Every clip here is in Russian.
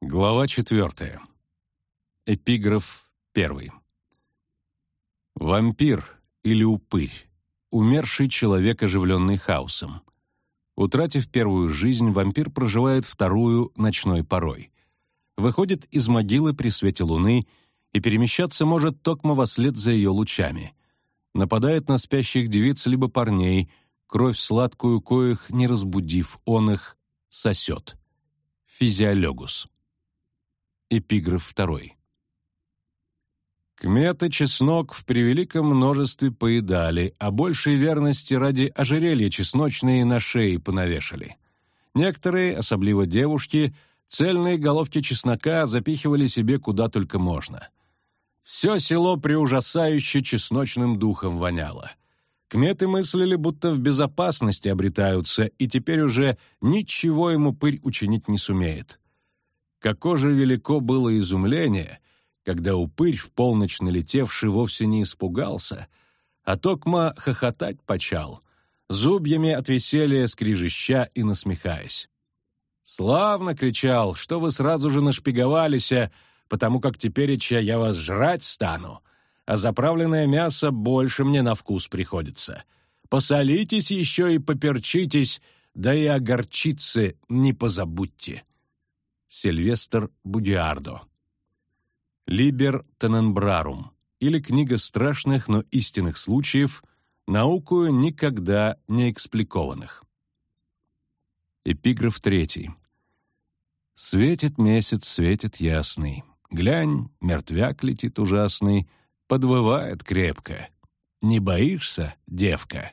Глава четвертая. Эпиграф первый. Вампир или упырь, умерший человек, оживленный хаосом. Утратив первую жизнь, вампир проживает вторую ночной порой. Выходит из могилы при свете луны и перемещаться может токмо во след за ее лучами. Нападает на спящих девиц либо парней, кровь сладкую коих, не разбудив он их, сосет. Физиологус. Эпиграф второй. Кмет чеснок в превеликом множестве поедали, а большей верности ради ожерелья чесночные на шее понавешали. Некоторые, особливо девушки, цельные головки чеснока запихивали себе куда только можно. Все село преужасающе чесночным духом воняло. Кметы мыслили, будто в безопасности обретаются, и теперь уже ничего ему пырь учинить не сумеет. Како же велико было изумление, когда упырь, в полночь налетевший, вовсе не испугался, а токма хохотать почал, зубьями от веселья скрижища и насмехаясь. «Славно!» — кричал, что вы сразу же нашпиговались, потому как тепереча я вас жрать стану, а заправленное мясо больше мне на вкус приходится. Посолитесь еще и поперчитесь, да и огорчиться не позабудьте». Сильвестр Будиардо. Либер Тененбрарум или Книга страшных, но истинных случаев, наукою никогда не экспликованных. Эпиграф третий. Светит месяц, светит ясный. Глянь, мертвяк летит ужасный, подвывает крепко. Не боишься, девка?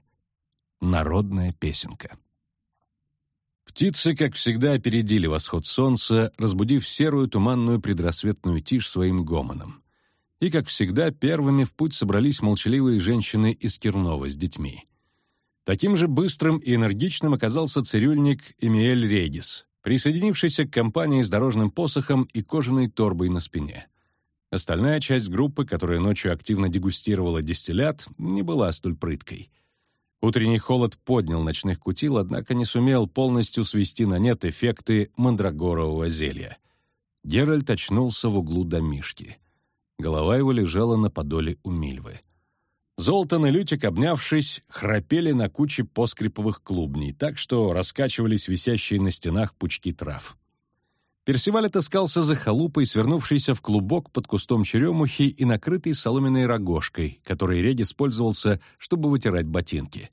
Народная песенка. Птицы, как всегда, опередили восход солнца, разбудив серую туманную предрассветную тишь своим гомоном. И, как всегда, первыми в путь собрались молчаливые женщины из Кирнова с детьми. Таким же быстрым и энергичным оказался цирюльник Эмиэль Рейдис, присоединившийся к компании с дорожным посохом и кожаной торбой на спине. Остальная часть группы, которая ночью активно дегустировала дистиллят, не была столь прыткой — Утренний холод поднял ночных кутил, однако не сумел полностью свести на нет эффекты мандрагорового зелья. Геральт очнулся в углу домишки. Голова его лежала на подоле у Мильвы. Золтан и Лютик, обнявшись, храпели на куче поскриповых клубней, так что раскачивались висящие на стенах пучки трав. Персиваль отыскался за халупой, свернувшийся в клубок под кустом черемухи и накрытый соломенной рогожкой, которой Реди использовался, чтобы вытирать ботинки.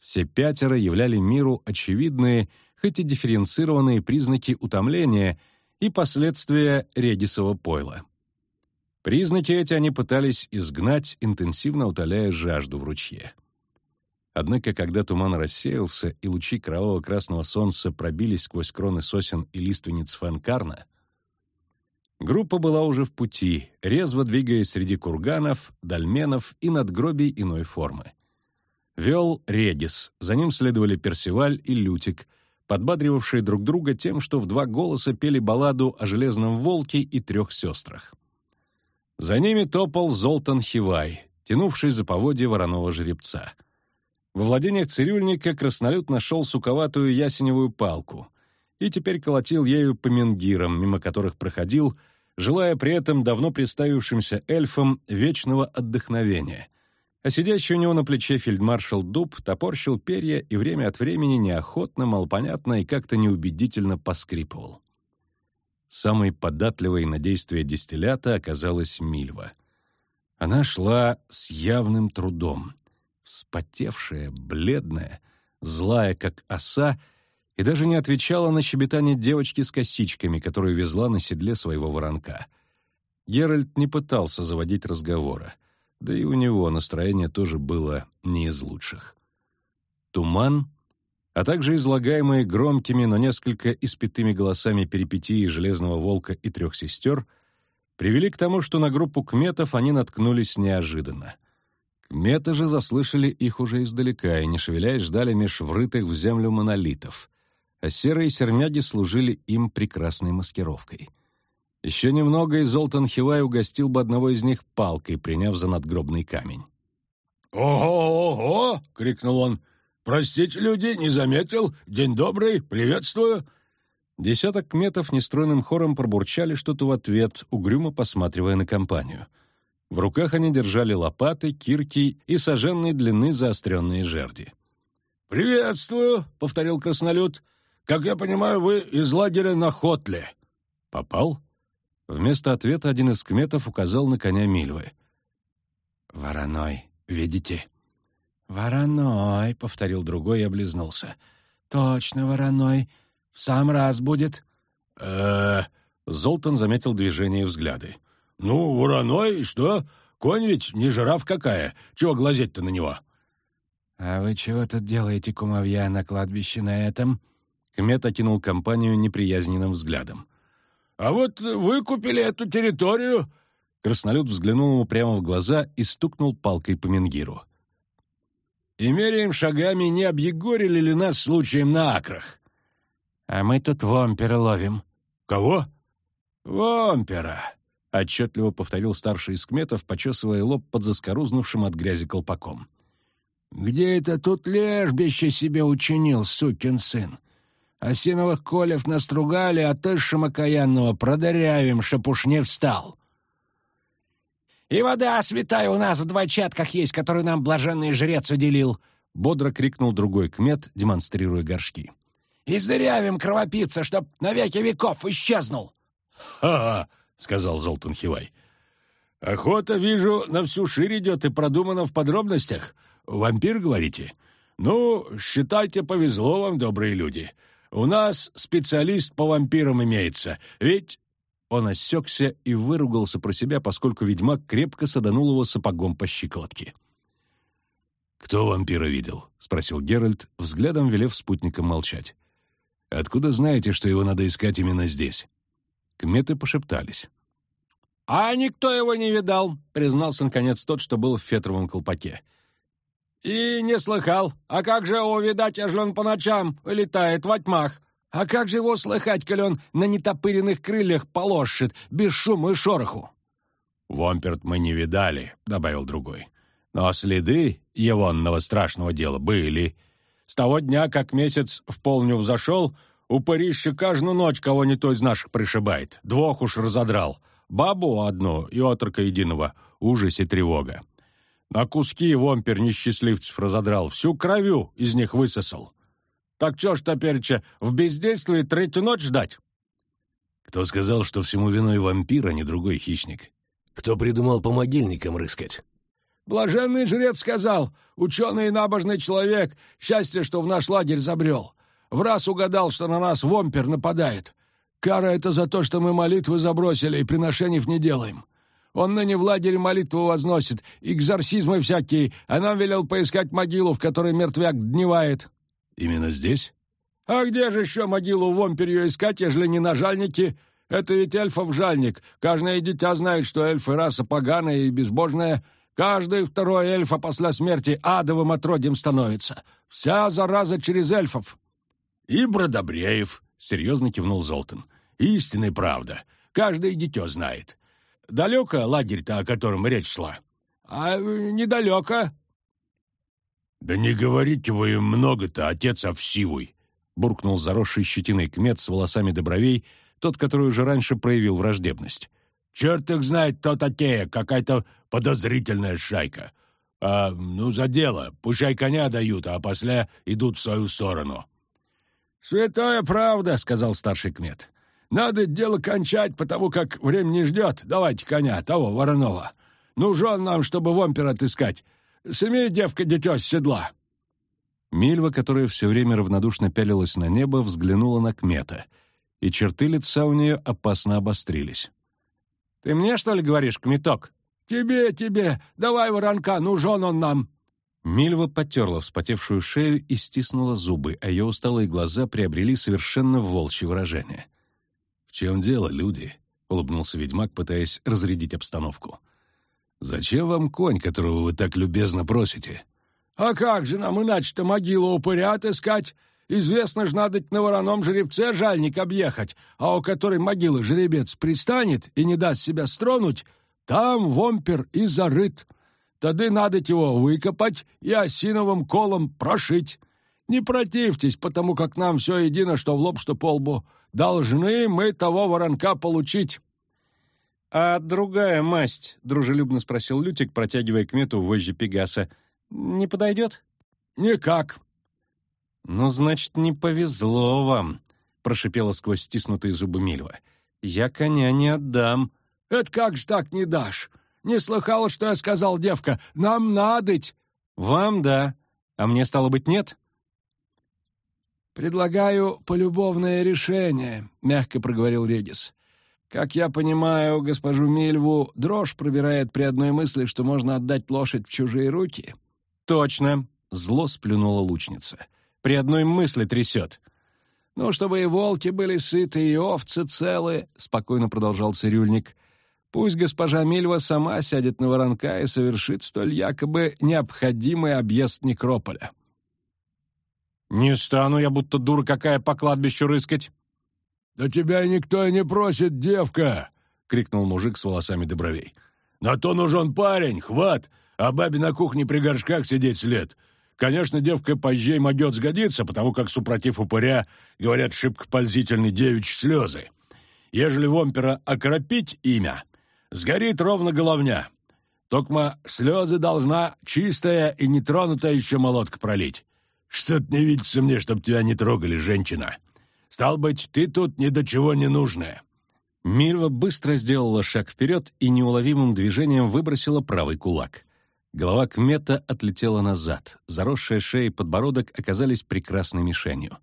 Все пятеро являли миру очевидные, хоть и дифференцированные признаки утомления и последствия редисового пойла. Признаки эти они пытались изгнать, интенсивно утоляя жажду в ручье. Однако, когда туман рассеялся и лучи кроваво-красного солнца пробились сквозь кроны сосен и лиственниц фанкарна, группа была уже в пути, резво двигаясь среди курганов, дольменов и надгробий иной формы. Вел Редис, за ним следовали Персиваль и Лютик, подбадривавшие друг друга тем, что в два голоса пели балладу о Железном Волке и трех сестрах. За ними топал Золтан Хивай, тянувший за поводья вороного жеребца. Во владениях цирюльника краснолюд нашел суковатую ясеневую палку и теперь колотил ею по менгирам, мимо которых проходил, желая при этом давно представившимся эльфам вечного отдохновения — а сидящий у него на плече фельдмаршал Дуб топорщил перья и время от времени неохотно, малопонятно и как-то неубедительно поскрипывал. Самой податливой на действие дистиллята оказалась Мильва. Она шла с явным трудом, вспотевшая, бледная, злая, как оса, и даже не отвечала на щебетание девочки с косичками, которую везла на седле своего воронка. Геральт не пытался заводить разговора да и у него настроение тоже было не из лучших. Туман, а также излагаемые громкими, но несколько испитыми голосами перипетии Железного Волка и Трех Сестер, привели к тому, что на группу кметов они наткнулись неожиданно. Кметы же заслышали их уже издалека и, не шевеляясь, ждали меж врытых в землю монолитов, а серые сермяги служили им прекрасной маскировкой — еще немного, и Золтан Хивай угостил бы одного из них палкой, приняв за надгробный камень. «Ого-ого!» — крикнул он. «Простите, люди, не заметил. День добрый, приветствую!» Десяток метов нестройным хором пробурчали что-то в ответ, угрюмо посматривая на компанию. В руках они держали лопаты, кирки и соженной длины заостренные жерди. «Приветствую», — повторил краснолюд. «Как я понимаю, вы из лагеря на Хотле». «Попал?» Вместо ответа один из кметов указал на коня Мильвы. «Вороной, видите?» «Вороной», — повторил другой и облизнулся. «Точно вороной. В сам раз будет». э Золтан заметил движение и взгляды. «Ну, вороной, и что? Конь ведь не жираф какая. Чего глазеть-то на него?» «А вы чего тут делаете, кумовья, на кладбище на этом?» Кмет окинул компанию неприязненным взглядом. «А вот вы купили эту территорию...» Краснолюд взглянул ему прямо в глаза и стукнул палкой по менгиру. «И меряем шагами, не объегорили ли нас случаем на акрах?» «А мы тут вомпера ловим». «Кого?» «Вомпера», — отчетливо повторил старший из кметов, почесывая лоб под заскорузнувшим от грязи колпаком. «Где это тут лежбище себе учинил, сукин сын? Осиновых колев настругали, а ты шамакаянного продырявим, чтоб уж не встал». «И вода святая у нас в два чатках есть, которую нам блаженный жрец уделил», — бодро крикнул другой кмет, демонстрируя горшки. «Издырявим кровопийца, чтоб на веки веков исчезнул!» «Ха-ха!» — сказал Золтан Хивай. «Охота, вижу, на всю ширь идет и продумана в подробностях. Вампир, говорите? Ну, считайте, повезло вам, добрые люди. У нас специалист по вампирам имеется, ведь...» Он осекся и выругался про себя, поскольку ведьмак крепко саданул его сапогом по щиколотке. «Кто вампира видел?» — спросил Геральт, взглядом велев спутникам молчать. «Откуда знаете, что его надо искать именно здесь?» Кметы пошептались. «А никто его не видал», — признался наконец тот, что был в фетровом колпаке. «И не слыхал. А как же его видать, ежели он по ночам летает во тьмах? А как же его слыхать, коли он на нетопыренных крыльях полошит, без шума и шороху?» «Вомперт мы не видали», — добавил другой. «Но следы егонного страшного дела были. С того дня, как месяц в полню взошел, упырище каждую ночь кого-нибудь из наших пришибает. Двух уж разодрал. Бабу одну и отрока единого. Ужас и тревога. На куски вомпер несчастливцев разодрал, всю кровью из них высосал. Так чё ж теперь-че в бездействии третью ночь ждать? Кто сказал, что всему виной вампир, а не другой хищник? Кто придумал по могильникам рыскать? Блаженный жрец сказал, ученый и набожный человек, счастье, что в наш лагерь забрел. В раз угадал, что на нас вомпер нападает. Кара это за то, что мы молитвы забросили и приношений не делаем. Он ныне в лагере молитву возносит, экзорсизмы всякие, а нам велел поискать могилу, в которой мертвяк дневает». «Именно здесь?» «А где же еще могилу вомперью искать, ежели не на жальнике? Это ведь эльфов жальник. Каждое дитя знает, что эльфы раса поганая и безбожная. Каждый второй эльфа после смерти адовым отродьем становится. Вся зараза через эльфов». «И Бродобреев», — серьезно кивнул Золтан. «Истинная правда. Каждое дитё знает. Далеко лагерь-то, о котором речь шла?» «А недалеко». «Да не говорите вы им много-то, отец Овсивый», — буркнул заросший щетиной кмет с волосами до бровей, тот, который уже раньше проявил враждебность. «Черт их знает, кто такие, какая-то подозрительная шайка. А, ну, за дело, пущай коня дают, а после идут в свою сторону». «Святая правда», — сказал старший кмет. «Надо дело кончать, потому как время не ждет. Давайте коня, того вороного. Нужен нам, чтобы вомпер отыскать. Смей, девка, дитё с седла». Мильва, которая все время равнодушно пялилась на небо, взглянула на кмета, и черты лица у нее опасно обострились. «Ты мне, что ли, говоришь, кметок?» «Тебе, тебе! Давай воронка, нужен он нам!» Мильва потерла вспотевшую шею и стиснула зубы, а ее усталые глаза приобрели совершенно волчье выражение. «В чем дело, люди?» — улыбнулся ведьмак, пытаясь разрядить обстановку. «Зачем вам конь, которого вы так любезно просите?» «А как же нам иначе-то могилу упыря отыскать? Известно ж, надо на вороном жеребце жальник объехать, а у которой могилы жеребец пристанет и не даст себя стронуть, там вомпер и зарыт». Тады надо его выкопать и осиновым колом прошить. Не противьтесь, потому как нам все едино, что в лоб, что по лбу. Должны мы того воронка получить». «А другая масть?» — дружелюбно спросил Лютик, протягивая к мету вожжи Пегаса. «Не подойдет?» «Никак». «Ну, значит, не повезло вам», — прошипела сквозь стиснутые зубы Мильва. «Я коня не отдам». «Это как же так не дашь? Не слыхала, что я сказал, девка? Нам надоть!» «Вам да, а мне, стало быть, нет?» «Предлагаю полюбовное решение», — мягко проговорил Редис. «Как я понимаю, госпожу Мильву дрожь пробирает при одной мысли, что можно отдать лошадь в чужие руки». «Точно», — зло сплюнула лучница. «При одной мысли трясет». «Ну, чтобы и волки были сыты, и овцы целы», — спокойно продолжал цирюльник. «Пусть госпожа Мильва сама сядет на воронка и совершит столь якобы необходимый объезд некрополя». «Не стану я, будто дура какая, по кладбищу рыскать!» «Да тебя никто и не просит, девка!» — крикнул мужик с волосами до бровей. «На то нужен парень, хват, а бабе на кухне при горшках сидеть след. Конечно, девка позже могет сгодиться, потому как, супротив упыря, говорят, шибко пользительны девичьи слезы. Ежели вомпера окропить имя, сгорит ровно головня. Токма слезы должна чистая и нетронутая еще молотка пролить. Что-то не видится мне, чтоб тебя не трогали, женщина. Стал быть, ты тут ни до чего не нужная». Мирва быстро сделала шаг вперед и неуловимым движением выбросила правый кулак. Голова Кмета отлетела назад. Заросшая шея и подбородок оказались прекрасной мишенью.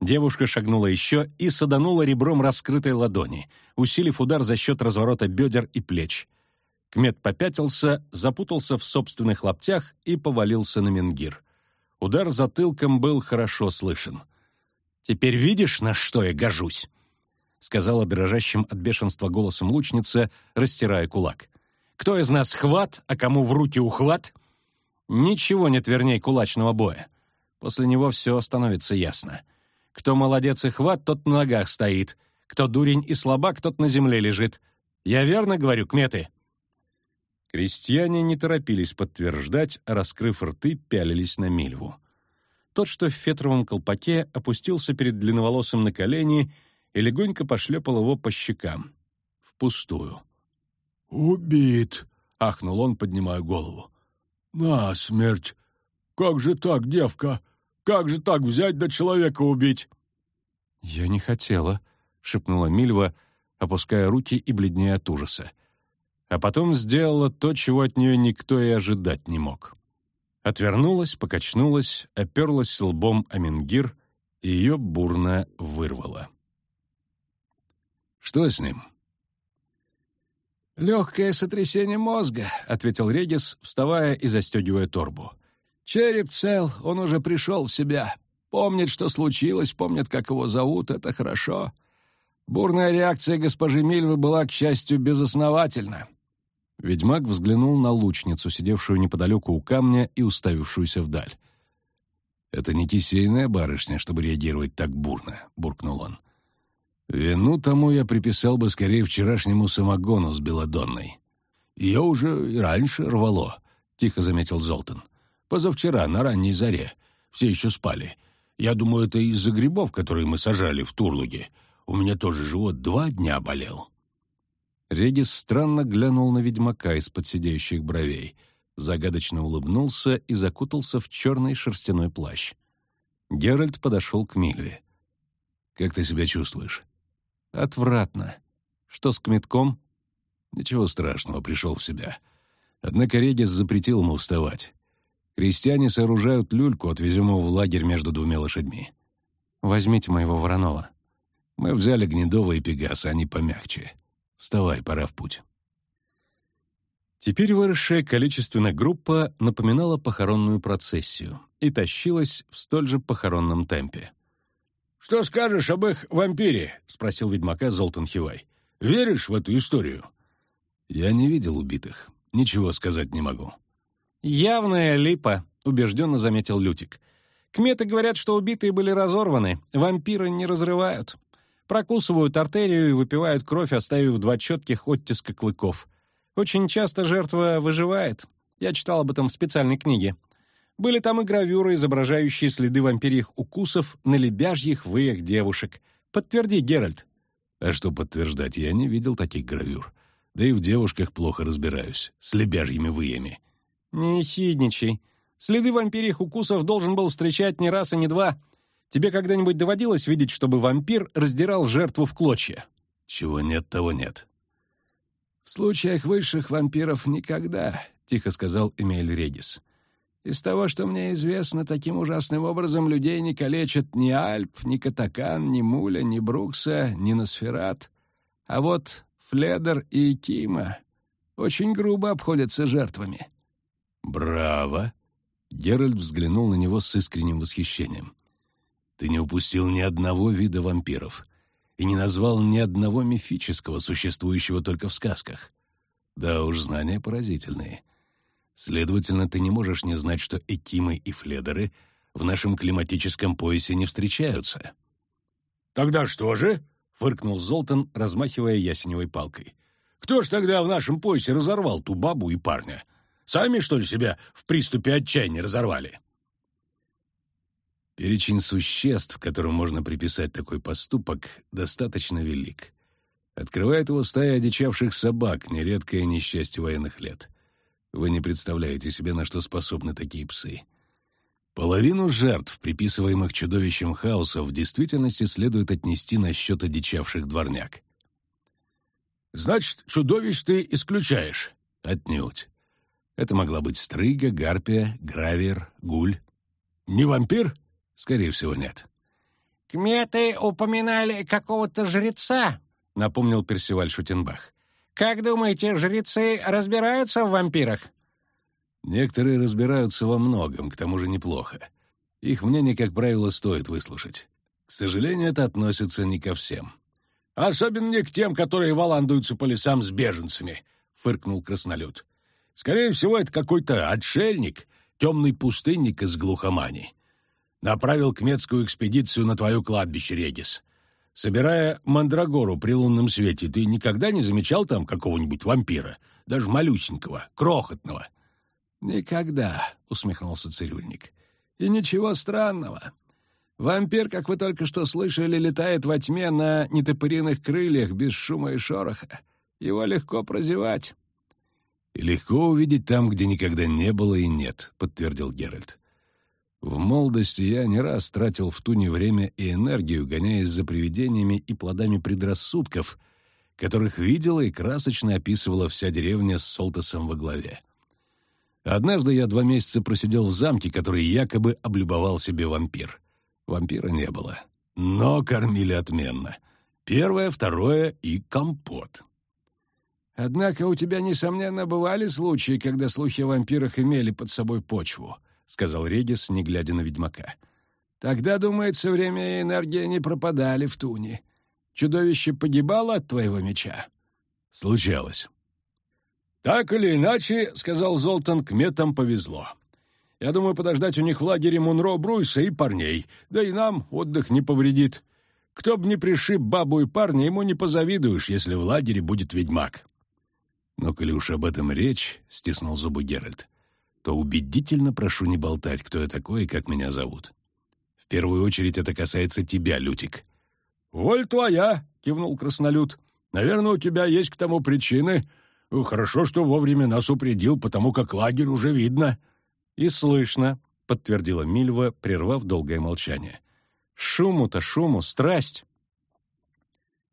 Девушка шагнула еще и саданула ребром раскрытой ладони, усилив удар за счет разворота бедер и плеч. Кмет попятился, запутался в собственных лаптях и повалился на менгир. Удар затылком был хорошо слышен. «Теперь видишь, на что я гожусь?» — сказала дрожащим от бешенства голосом лучница, растирая кулак. «Кто из нас хват, а кому в руки ухват?» Ничего нет верней кулачного боя. После него все становится ясно. Кто молодец и хват, тот на ногах стоит. Кто дурень и слабак, тот на земле лежит. Я верно говорю, кметы?» Крестьяне не торопились подтверждать, а, раскрыв рты, пялились на Мильву. Тот, что в фетровом колпаке, опустился перед длинноволосым на колени и легонько пошлепал его по щекам. Впустую. «Убит!» — ахнул он, поднимая голову. «На смерть! Как же так, девка? Как же так взять да человека убить?» «Я не хотела», — шепнула Мильва, опуская руки и бледнее от ужаса а потом сделала то, чего от нее никто и ожидать не мог. Отвернулась, покачнулась, оперлась лбом о менгир, и ее бурно вырвало. «Что с ним?» «Легкое сотрясение мозга», — ответил Редис, вставая и застегивая торбу. «Череп цел, он уже пришел в себя. Помнит, что случилось, помнит, как его зовут, это хорошо. Бурная реакция госпожи Мильвы была, к счастью, безосновательна. Ведьмак взглянул на лучницу, сидевшую неподалеку у камня и уставившуюся вдаль. «Это не кисейная барышня, чтобы реагировать так бурно», — буркнул он. «Вину тому я приписал бы скорее вчерашнему самогону с белодонной. Ее уже и раньше рвало», — тихо заметил Золтан. «Позавчера, на ранней заре. Все еще спали. Я думаю, это из-за грибов, которые мы сажали в Турлуге. У меня тоже живот два дня болел». Регис странно глянул на ведьмака из-под сидящих бровей, загадочно улыбнулся и закутался в черный шерстяной плащ. Геральт подошел к Мильве. «Как ты себя чувствуешь?» «Отвратно. Что с кметком?» «Ничего страшного, пришел в себя. Однако Регис запретил ему вставать. Крестьяне сооружают люльку, отвезем в лагерь между двумя лошадьми. Возьмите моего Воронова. Мы взяли Гнедова и Пегаса, они помягче. Вставай, пора в путь. Теперь выросшая количественно группа напоминала похоронную процессию и тащилась в столь же похоронном темпе. «Что скажешь об их вампире?» — спросил ведьмака Золтан Хивай. «Веришь в эту историю?» «Я не видел убитых. Ничего сказать не могу». «Явная липа», — убежденно заметил Лютик. «Кметы говорят, что убитые были разорваны. Вампиры не разрывают прокусывают артерию и выпивают кровь, оставив два четких оттиска клыков. Очень часто жертва выживает. Я читал об этом в специальной книге. Были там и гравюры, изображающие следы вампирьих укусов на лебяжьих выях девушек. Подтверди, Геральт. А что подтверждать, я не видел таких гравюр. Да и в девушках плохо разбираюсь, с лебяжьими выями. Не хидничай. Следы вампирьих укусов должен был встречать не раз и не два. Тебе когда-нибудь доводилось видеть, чтобы вампир раздирал жертву в клочья? Чего нет, того нет. В случаях высших вампиров никогда, тихо сказал Эмиль Редис. Из того, что мне известно, таким ужасным образом людей не калечат ни Альп, ни Катакан, ни Муля, ни Брукса, ни Носферат. А вот Фледер и Кима очень грубо обходятся жертвами. «Браво!» — Геральт взглянул на него с искренним восхищением. «Ты не упустил ни одного вида вампиров и не назвал ни одного мифического, существующего только в сказках. Да уж, знания поразительные». Следовательно, ты не можешь не знать, что экимы и фледеры в нашем климатическом поясе не встречаются. «Тогда что же?» — фыркнул Золтан, размахивая ясеневой палкой. «Кто ж тогда в нашем поясе разорвал ту бабу и парня? Сами, что ли, себя в приступе отчаяния разорвали?» Перечень существ, которым можно приписать такой поступок, достаточно велик. Открывает его стая одичавших собак, нередкое несчастье военных лет. Вы не представляете себе, на что способны такие псы. Половину жертв, приписываемых чудовищем хаоса, в действительности следует отнести на счет одичавших дворняк. «Значит, чудовищ ты исключаешь?» «Отнюдь. Это могла быть стрыга, гарпия, гравер, гуль». «Не вампир?» «Скорее всего, нет». «Кметы упоминали какого-то жреца», — напомнил Персиваль Шутенбах. Как думаете, жрецы разбираются в вампирах? Некоторые разбираются во многом, к тому же неплохо. Их мнение, как правило, стоит выслушать. К сожалению, это относится не ко всем. «Особенно не к тем, которые валандуются по лесам с беженцами», — фыркнул краснолюд. «Скорее всего, это какой-то отшельник, темный пустынник из глухомани. Направил кметскую экспедицию на твое кладбище, Регис. Собирая мандрагору при лунном свете, ты никогда не замечал там какого-нибудь вампира? Даже малюсенького, крохотного?» «Никогда», — усмехнулся цирюльник. «И ничего странного. Вампир, как вы только что слышали, летает во тьме на нетопыриных крыльях без шума и шороха. Его легко прозевать». «И легко увидеть там, где никогда не было и нет», — подтвердил Геральт. В молодости я не раз тратил в туне время и энергию, гоняясь за привидениями и плодами предрассудков, которых видела и красочно описывала вся деревня с Солтосом во главе. Однажды я два месяца просидел в замке, который якобы облюбовал себе вампир. Вампира не было, но кормили отменно. Первое, второе и компот. Однако у тебя, несомненно, бывали случаи, когда слухи о вампирах имели под собой почву. — сказал Редис, не глядя на ведьмака. «Тогда, думается, время и энергия не пропадали в туне. Чудовище погибало от твоего меча?» «Случалось». «Так или иначе, — сказал Золтан, — к метам повезло. Я думаю подождать у них в лагере Мунро Бруйса и парней, да и нам отдых не повредит. Кто бы ни пришиб бабу и парня, ему не позавидуешь, если в лагере будет ведьмак». «Но коли уж об этом речь, — стиснул зубы Геральт, то убедительно прошу не болтать, кто я такой и как меня зовут. В первую очередь это касается тебя, Лютик». «Воль твоя!» — кивнул краснолюд. «Наверное, у тебя есть к тому причины. Хорошо, что вовремя нас упредил, потому как лагерь уже видно». «И слышно», — подтвердила Мильва, прервав долгое молчание. «Шуму-то шуму, страсть».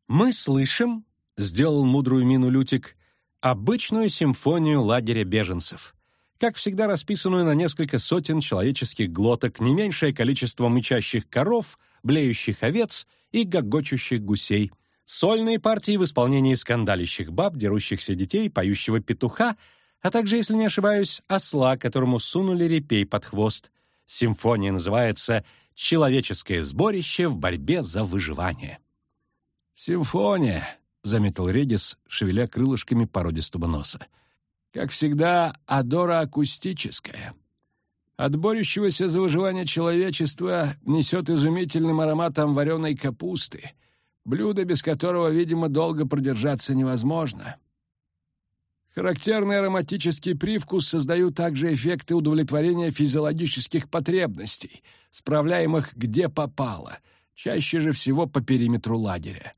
«Мы слышим», — сделал мудрую мину Лютик, — «обычную симфонию лагеря беженцев как всегда расписанную на несколько сотен человеческих глоток, не меньшее количество мычащих коров, блеющих овец и гогочущих гусей. Сольные партии в исполнении скандалящих баб, дерущихся детей, поющего петуха, а также, если не ошибаюсь, осла, которому сунули репей под хвост. Симфония называется «Человеческое сборище в борьбе за выживание». «Симфония», — заметил Редис, шевеля крылышками породистого носа. Как всегда, адора акустическая. От борющегося за выживание человечества несет изумительным ароматом вареной капусты, блюдо, без которого, видимо, долго продержаться невозможно. Характерный ароматический привкус создают также эффекты удовлетворения физиологических потребностей, справляемых где попало, чаще же всего по периметру лагеря.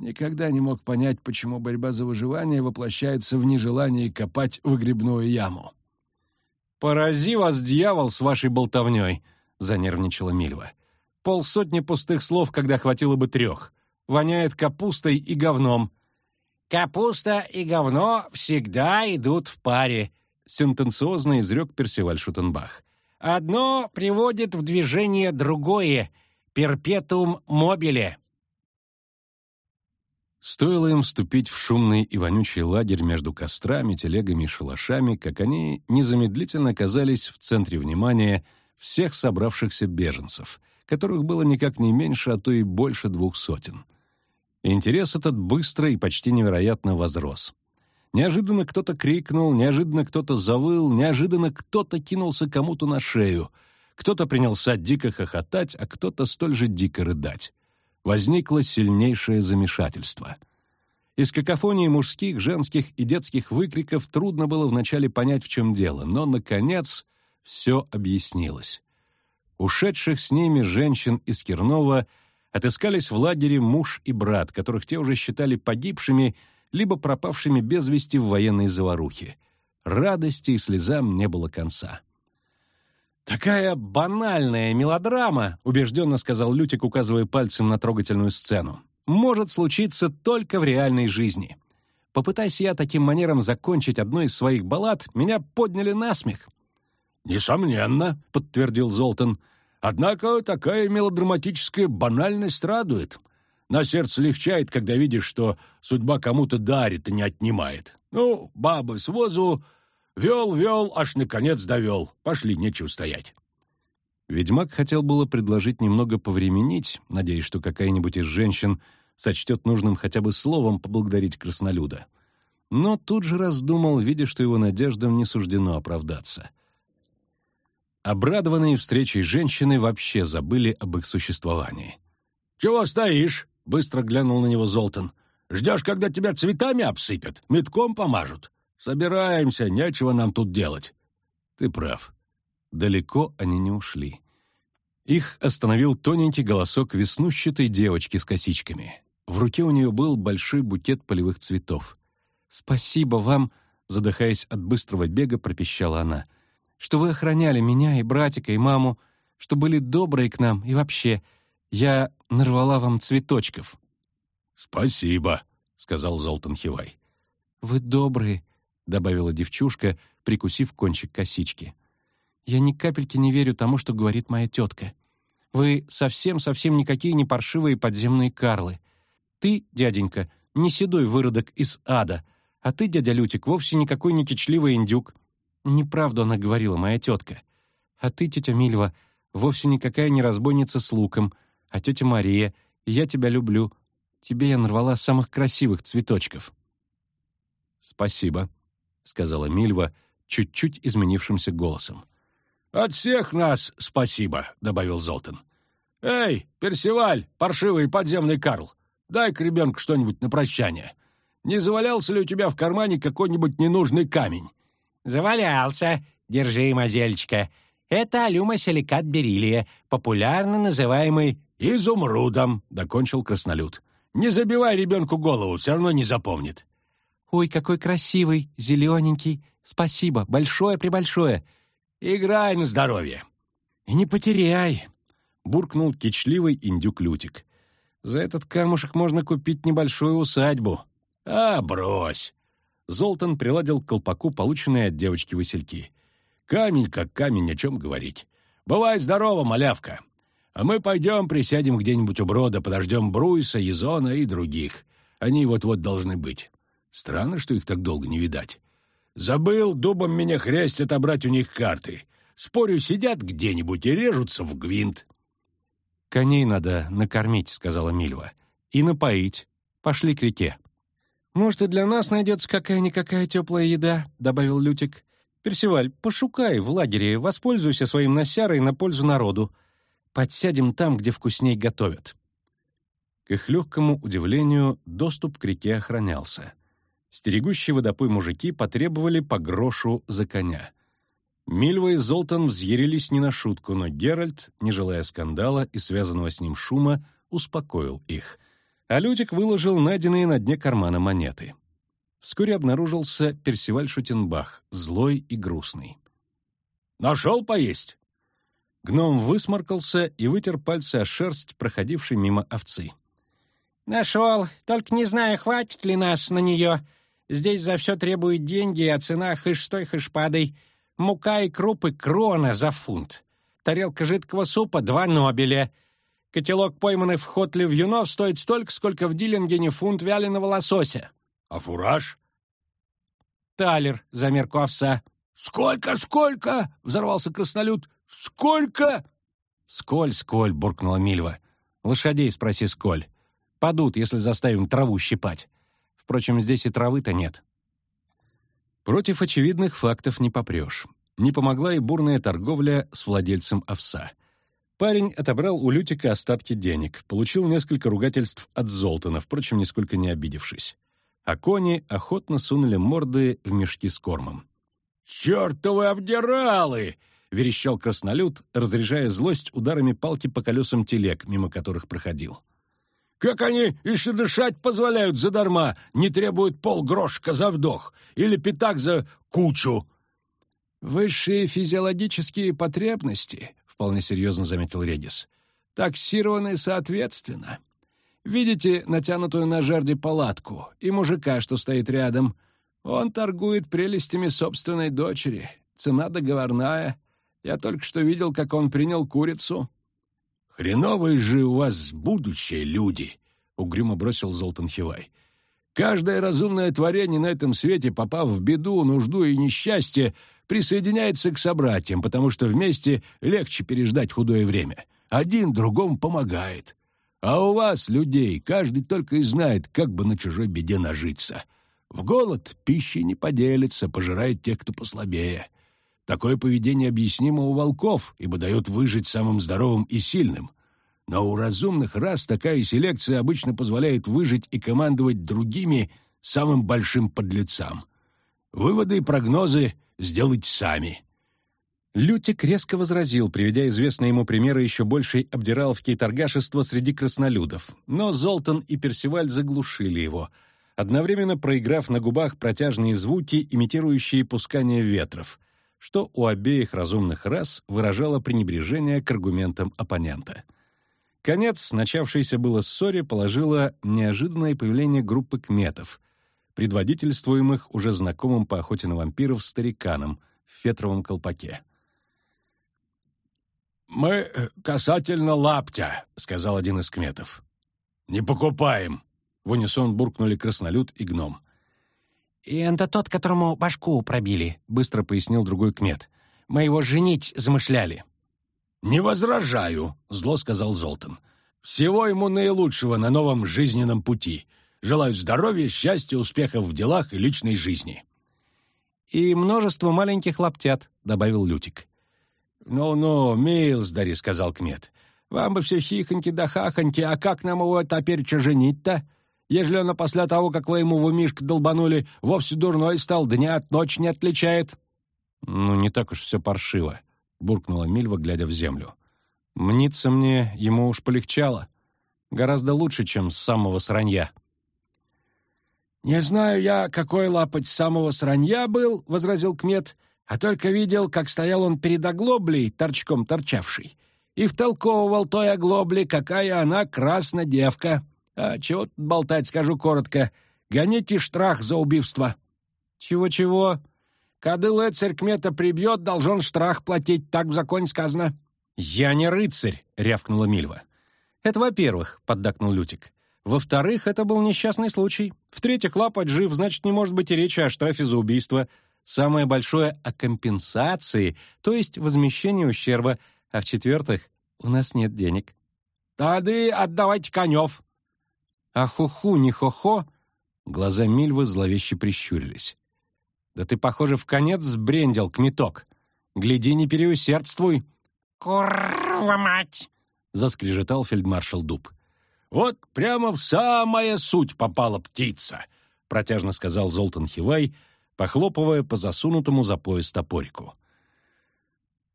Никогда не мог понять, почему борьба за выживание воплощается в нежелании копать выгребную яму. «Порази вас, дьявол, с вашей болтовней!» — занервничала Мильва. «Полсотни пустых слов, когда хватило бы трех. Воняет капустой и говном. «Капуста и говно всегда идут в паре», — сентенциозно изрек Персиваль Шутенбах. «Одно приводит в движение другое. Перпетум мобиле». Стоило им вступить в шумный и вонючий лагерь между кострами, телегами и шалашами, как они незамедлительно оказались в центре внимания всех собравшихся беженцев, которых было никак не меньше, а то и больше двух сотен — Интерес этот быстро и почти невероятно возрос. Неожиданно кто-то крикнул, неожиданно кто-то завыл, неожиданно кто-то кинулся кому-то на шею, кто-то принялся дико хохотать, а кто-то столь же дико рыдать. Возникло сильнейшее замешательство. Из какофонии мужских, женских и детских выкриков трудно было вначале понять, в чем дело, но, наконец, все объяснилось. Ушедших с ними женщин из Кирнова — отыскались в лагере муж и брат, которых те уже считали погибшими либо пропавшими без вести в военной заварухе. Радости и слезам не было конца. «Такая банальная мелодрама», — убежденно сказал Лютик, указывая пальцем на трогательную сцену, «может случиться только в реальной жизни. Попытайся я таким манером закончить одну из своих баллад, меня подняли на смех». «Несомненно», — подтвердил Золтан. Однако такая мелодраматическая банальность радует. На сердце легчает, когда видишь, что судьба кому-то дарит, а не отнимает. Ну, бабы с возу вел-вел, аж наконец довел. Пошли, нечего стоять. Ведьмак хотел было предложить немного повременить, надеясь, что какая-нибудь из женщин сочтет нужным хотя бы словом поблагодарить краснолюда. Но тут же раздумал, видя, что его надеждам не суждено оправдаться. Обрадованные встречей женщины вообще забыли об их существовании. «Чего стоишь?» — быстро глянул на него Золтан. «Ждешь, когда тебя цветами обсыпят, метком помажут? Собираемся, нечего нам тут делать». «Ты прав. Далеко они не ушли». Их остановил тоненький голосок веснущатой девочки с косичками. В руке у нее был большой букет полевых цветов. «Спасибо вам», — задыхаясь от быстрого бега, пропищала она — что вы охраняли меня и братика, и маму, что были добрые к нам, и вообще, я нарвала вам цветочков». «Спасибо», — сказал Золтан Хивай. «Вы добрые», — добавила девчушка, прикусив кончик косички. «Я ни капельки не верю тому, что говорит моя тетка. Вы совсем-совсем никакие не паршивые подземные карлы. Ты, дяденька, не седой выродок из ада, а ты, дядя Лютик, вовсе никакой не кичливый индюк. Неправду она говорила, моя тетка. А ты, тетя Мильва, вовсе никакая не разбойница с луком, а тетя Мария, я тебя люблю. Тебе я нарвала самых красивых цветочков». «Спасибо», — сказала Мильва чуть-чуть изменившимся голосом. «От всех нас спасибо», — добавил Золтан. «Эй, Персиваль, паршивый подземный Карл, дай к ребенку что-нибудь на прощание. Не завалялся ли у тебя в кармане какой-нибудь ненужный камень? «Завалялся. Держи, мазельчика. Это алюма-силикат бериллия, популярно называемый изумрудом», — докончил краснолюд. «Не забивай ребенку голову, все равно не запомнит». «Ой, какой красивый, зелененький. Спасибо, большое-пребольшое. Играй на здоровье». «И не потеряй», — буркнул кичливый индюк Лютик. «За этот камушек можно купить небольшую усадьбу». «А, брось. Золтан приладил к колпаку полученные от девочки васильки. «Камень как камень, о чем говорить. Бывай здорово, малявка. А мы пойдем присядем где-нибудь у брода, подождем Бруйса, Езона и других. Они вот-вот должны быть. Странно, что их так долго не видать. Забыл дубом меня хрясть отобрать у них карты. Спорю, сидят где-нибудь и режутся в гвинт». «Коней надо накормить», — сказала Мильва. «И напоить. Пошли к реке». «Может, и для нас найдется какая-никакая теплая еда», — добавил Лютик. «Персиваль, пошукай в лагере, воспользуйся своим носярой на пользу народу. Подсядем там, где вкусней готовят». К их легкому удивлению, доступ к реке охранялся. Стерегущие водопой мужики потребовали по грошу за коня. Мильва и Золтан взъярились не на шутку, но Геральт, не желая скандала и связанного с ним шума, успокоил их. А Лютик выложил найденные на дне кармана монеты. Вскоре обнаружился Персиваль Шутенбах, злой и грустный. «Нашел поесть?» Гном высморкался и вытер пальцы о шерсть, проходившей мимо овцы. «Нашел, только не знаю, хватит ли нас на нее. Здесь за все требуют деньги, а цена хыш стой, хыш падай. Мука и крупы крона за фунт. Тарелка жидкого супа — два нобеля. Котелок пойманных в хотле вьюнов стоит столько, сколько в Диллингене фунт вяленого лосося. А фураж? Талер за мерку овса. «Сколько, сколько?» — взорвался краснолюд. «Сколько?» «Сколь, сколь», — буркнула Мильва. «Лошадей спроси, сколь. Падут, если заставим траву щипать. Впрочем, здесь и травы-то нет». Против очевидных фактов не попрешь. Не помогла и бурная торговля с владельцем овса. Парень отобрал у Лютика остатки денег, получил несколько ругательств от Золтана, впрочем, нисколько не обидевшись. А кони охотно сунули морды в мешки с кормом. «Чертовы обдиралы!» — верещал краснолюд, разряжая злость ударами палки по колесам телег, мимо которых проходил. Как они еще дышать позволяют задарма, не требуют полгрошка за вдох или пятак за кучу?» «Высшие физиологические потребности», — вполне серьезно заметил Редис, — «таксированы соответственно. Видите натянутую на жерди палатку и мужика, что стоит рядом? Он торгует прелестями собственной дочери. Цена договорная. Я только что видел, как он принял курицу». «Хреновые же у вас будущее, люди!» — угрюмо бросил Золтан Хивай. «Каждое разумное творение на этом свете, попав в беду, нужду и несчастье, присоединяется к собратьям, потому что вместе легче переждать худое время. Один другому помогает. А у вас, людей, каждый только и знает, как бы на чужой беде нажиться. В голод пищи не поделится, пожирает тех, кто послабее. Такое поведение объяснимо у волков, ибо дает выжить самым здоровым и сильным. Но у разумных рас такая селекция обычно позволяет выжить и командовать другими самым большим подлецам. Выводы и прогнозы сделать сами. Лютик резко возразил, приведя известные ему примеры еще большей обдираловки и торгашества среди краснолюдов. Но Золтан и Персиваль заглушили его, одновременно проиграв на губах протяжные звуки, имитирующие пускание ветров — что у обеих разумных рас выражало пренебрежение к аргументам оппонента. Конец начавшейся было ссоре положило неожиданное появление группы кметов, предводительствуемых уже знакомым по охоте на вампиров стариканом в фетровом колпаке. «Мы э, касательно лаптя», — сказал один из кметов. «Не покупаем», — в унисон буркнули краснолюд и гном. «И это тот, которому башку пробили», — быстро пояснил другой кмет. «Мы его женить замышляли». «Не возражаю», — зло сказал Золтан. «Всего ему наилучшего на новом жизненном пути. Желаю здоровья, счастья, успехов в делах и личной жизни». «И множество маленьких лаптят», — добавил Лютик. «Ну-ну, милздари», — сказал кмет. «Вам бы все хихоньки да хахоньки, а как нам его теперь женить-то?» Ежели он после того, как вы ему в умишко долбанули, вовсе дурной стал, дня от ночи не отличает». «Ну, не так уж все паршиво», — буркнула Мильва, глядя в землю. «Мнится мне, ему уж полегчало. Гораздо лучше, чем с самого сранья». «Не знаю я, какой лапоть самого сранья был», — возразил Кмет, «а только видел, как стоял он перед оглоблей, торчком торчавший, и втолковывал той оглобле, какая она красная девка». А чего тут болтать, скажу коротко. Гоните штрах за убийство. Чего-чего? Кады рыцарь кмета прибьет, должен штрах платить, так в законе сказано. Я не рыцарь, рявкнула Мильва. Это во-первых, поддакнул Лютик. Во-вторых, это был несчастный случай. В-третьих, лапать жив, значит, не может быть и речи о штрафе за убийство. Самое большое — о компенсации, то есть возмещении ущерба. А в-четвертых, у нас нет денег. «Тады отдавайте конев», а хуху не хо-хо? Глаза Мильвы зловеще прищурились. Да ты, похоже, в конец сбрендил, кметок. Гляди, не переусердствуй. Курва мать! Заскрежетал фельдмаршал Дуб. Вот прямо в самая суть попала птица. протяжно сказал Золтан Хивай, похлопывая по засунутому за пояс топорику.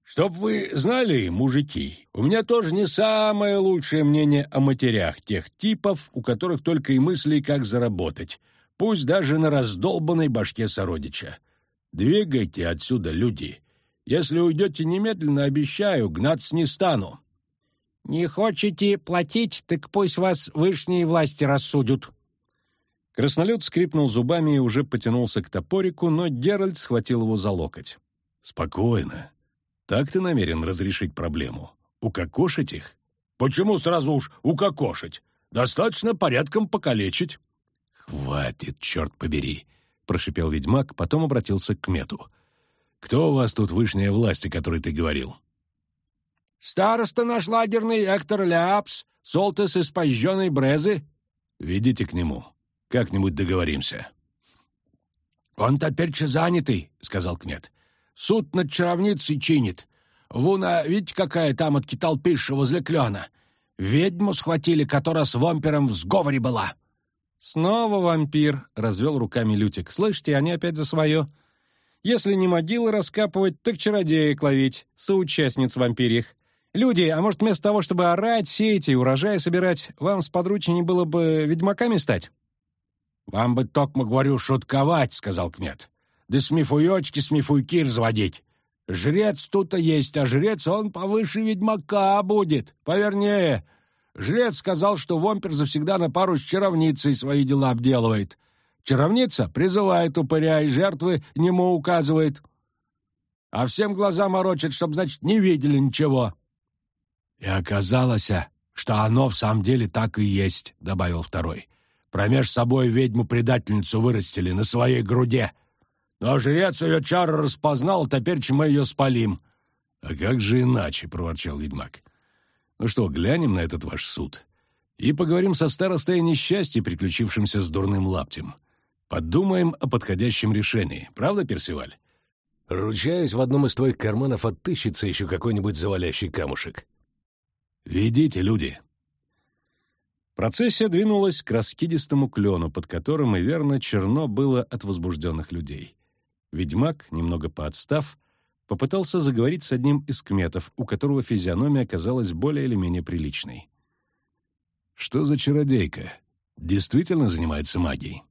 «Чтоб вы знали, мужики, у меня тоже не самое лучшее мнение о матерях тех типов, у которых только и мысли, как заработать, пусть даже на раздолбанной башке сородича. Двигайте отсюда, люди. Если уйдете немедленно, обещаю, гнаться не стану». «Не хотите платить, так пусть вас вышние власти рассудят», Краснолюд скрипнул зубами и уже потянулся к топорику, но Геральт схватил его за локоть. «Спокойно. Так ты намерен разрешить проблему? Укокошить их?» «Почему сразу уж укокошить? Достаточно порядком покалечить». «Хватит, черт побери!» — прошипел ведьмак, потом обратился к Мету. «Кто у вас тут вышняя власть, о которой ты говорил?» «Староста наш лагерный Эктор Ляпс, Солтес из пожженной Брезы». «Ведите к нему. Как-нибудь договоримся». «Он теперь занятый», — сказал Кмет. «Суд над чаровницей чинит. Вуна, видите, какая там от толпища возле клена? Ведьму схватили, которая с вампиром в сговоре была». «Снова вампир», — развел руками Лютик. «Слышите, они опять за свое. Если не могилы раскапывать, так чародеек ловить, соучастниц вампирьих. Люди, а может, вместо того, чтобы орать, сеять и урожай собирать, вам с подручней было бы ведьмаками стать?» «Вам бы токмо, говорю, шутковать», — сказал Кмет. «Да смифуёчки, смифуйки разводить. Жрец тут-то есть, а жрец он повыше ведьмака будет, повернее. Жрец сказал, что вампир завсегда на пару с чаровницей свои дела обделывает. Чаровница призывает упыря и жертвы нему указывает. А всем глаза морочит, чтоб, значит, не видели ничего». «И оказалось, что оно в самом деле так и есть», — добавил второй. Промеж собой ведьму-предательницу вырастили на своей груде. Но жрец ее чар распознал, теперь мы ее спалим». «А как же иначе?» — проворчал ведьмак. «Ну что, глянем на этот ваш суд и поговорим со старостой о несчастье, приключившемся с дурным лаптем. Подумаем о подходящем решении. Правда, Персиваль?» «Ручаюсь, в одном из твоих карманов отыщется еще какой-нибудь завалящий камушек». «Ведите, люди», Процессия двинулась к раскидистому клену, под которым и верно черно было от возбужденных людей. Ведьмак, немного поотстав, попытался заговорить с одним из кметов, у которого физиономия оказалась более или менее приличной. «Что за чародейка? Действительно занимается магией?»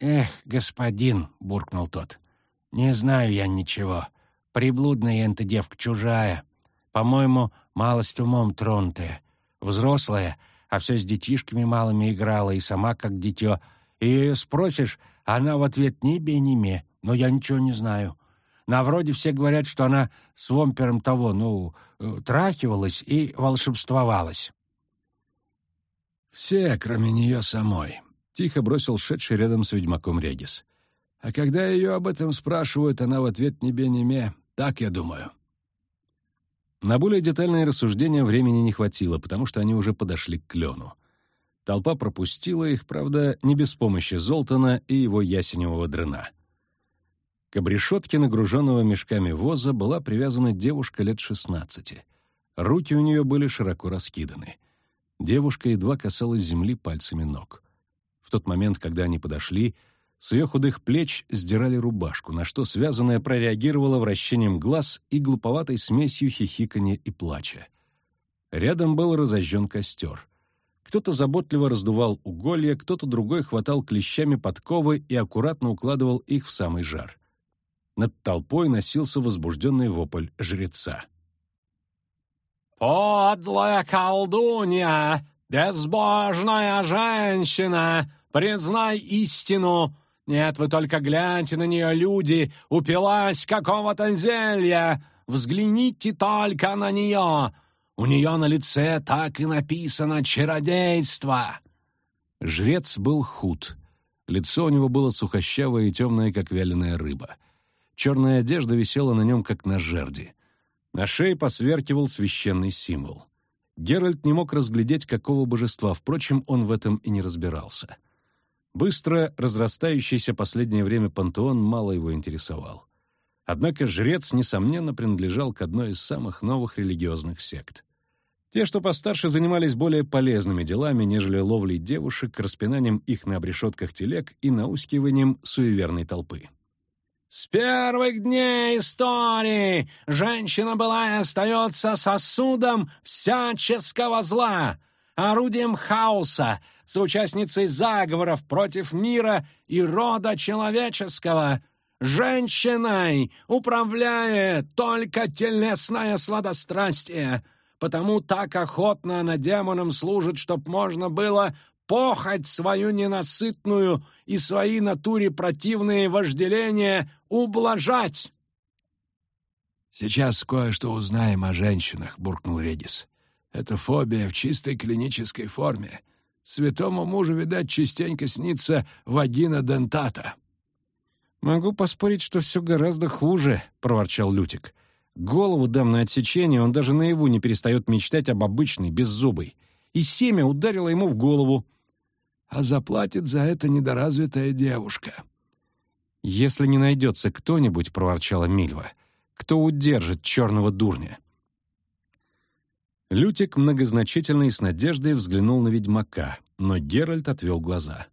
«Эх, господин», — буркнул тот, — «не знаю я ничего. Приблудная эта девка чужая. По-моему, малость умом тронутая. Взрослая — а все с детишками малыми играла и сама как дитё. И спросишь, она в ответ ни бе, ни ме. Но я ничего не знаю. На вроде все говорят, что она с вомпером того, ну, э, трахивалась и волшебствовалась. «Все, кроме нее самой», — тихо бросил шедший рядом с ведьмаком Регис. «А когда ее об этом спрашивают, она в ответ ни бе, ни ме. Так я думаю». На более детальные рассуждения времени не хватило, потому что они уже подошли к клену. Толпа пропустила их, правда, не без помощи Золтана и его ясеневого дрына. К обрешетке, нагруженного мешками воза, была привязана девушка лет шестнадцати. Руки у нее были широко раскиданы. Девушка едва касалась земли пальцами ног. В тот момент, когда они подошли, с ее худых плеч сдирали рубашку, на что связанная прореагировала вращением глаз и глуповатой смесью хихиканья и плача. Рядом был разожжен костер. Кто-то заботливо раздувал уголья, кто-то другой хватал клещами подковы и аккуратно укладывал их в самый жар. Над толпой носился возбужденный вопль жреца. «Подлая колдунья! Безбожная женщина! Признай истину! Нет, вы только гляньте на нее, люди, упилась какого-то зелья. Взгляните только на нее. У нее на лице так и написано «чародейство». Жрец был худ. Лицо у него было сухощавое и темное, как вяленая рыба. Черная одежда висела на нем, как на жерди. На шее посверкивал священный символ. Геральт не мог разглядеть, какого божества, впрочем, он в этом и не разбирался. Быстро разрастающийся последнее время пантеон мало его интересовал. Однако жрец, несомненно, принадлежал к одной из самых новых религиозных сект. Те, что постарше, занимались более полезными делами, нежели ловлей девушек, распинанием их на обрешетках телег и наускиванием суеверной толпы. С первых дней истории женщина была и остается сосудом всяческого зла, орудием хаоса, соучастницей заговоров против мира и рода человеческого. Женщиной управляет только телесное сладострастие, потому так охотно она демонам служит, чтоб можно было похоть свою ненасытную и свои натуре противные вожделения ублажать. «Сейчас кое-что узнаем о женщинах», — буркнул Редис. «Это фобия в чистой клинической форме. Святому мужу, видать, частенько снится вагина дентата». «Могу поспорить, что все гораздо хуже», — проворчал Лютик. «Голову дам на отсечение, он даже наяву не перестает мечтать об обычной, беззубой. И семя ударило ему в голову а заплатит за это недоразвитая девушка. «Если не найдется кто-нибудь, — проворчала Мильва, — кто удержит черного дурня?» Лютик многозначительно и с надеждой взглянул на ведьмака, но Геральт отвел глаза.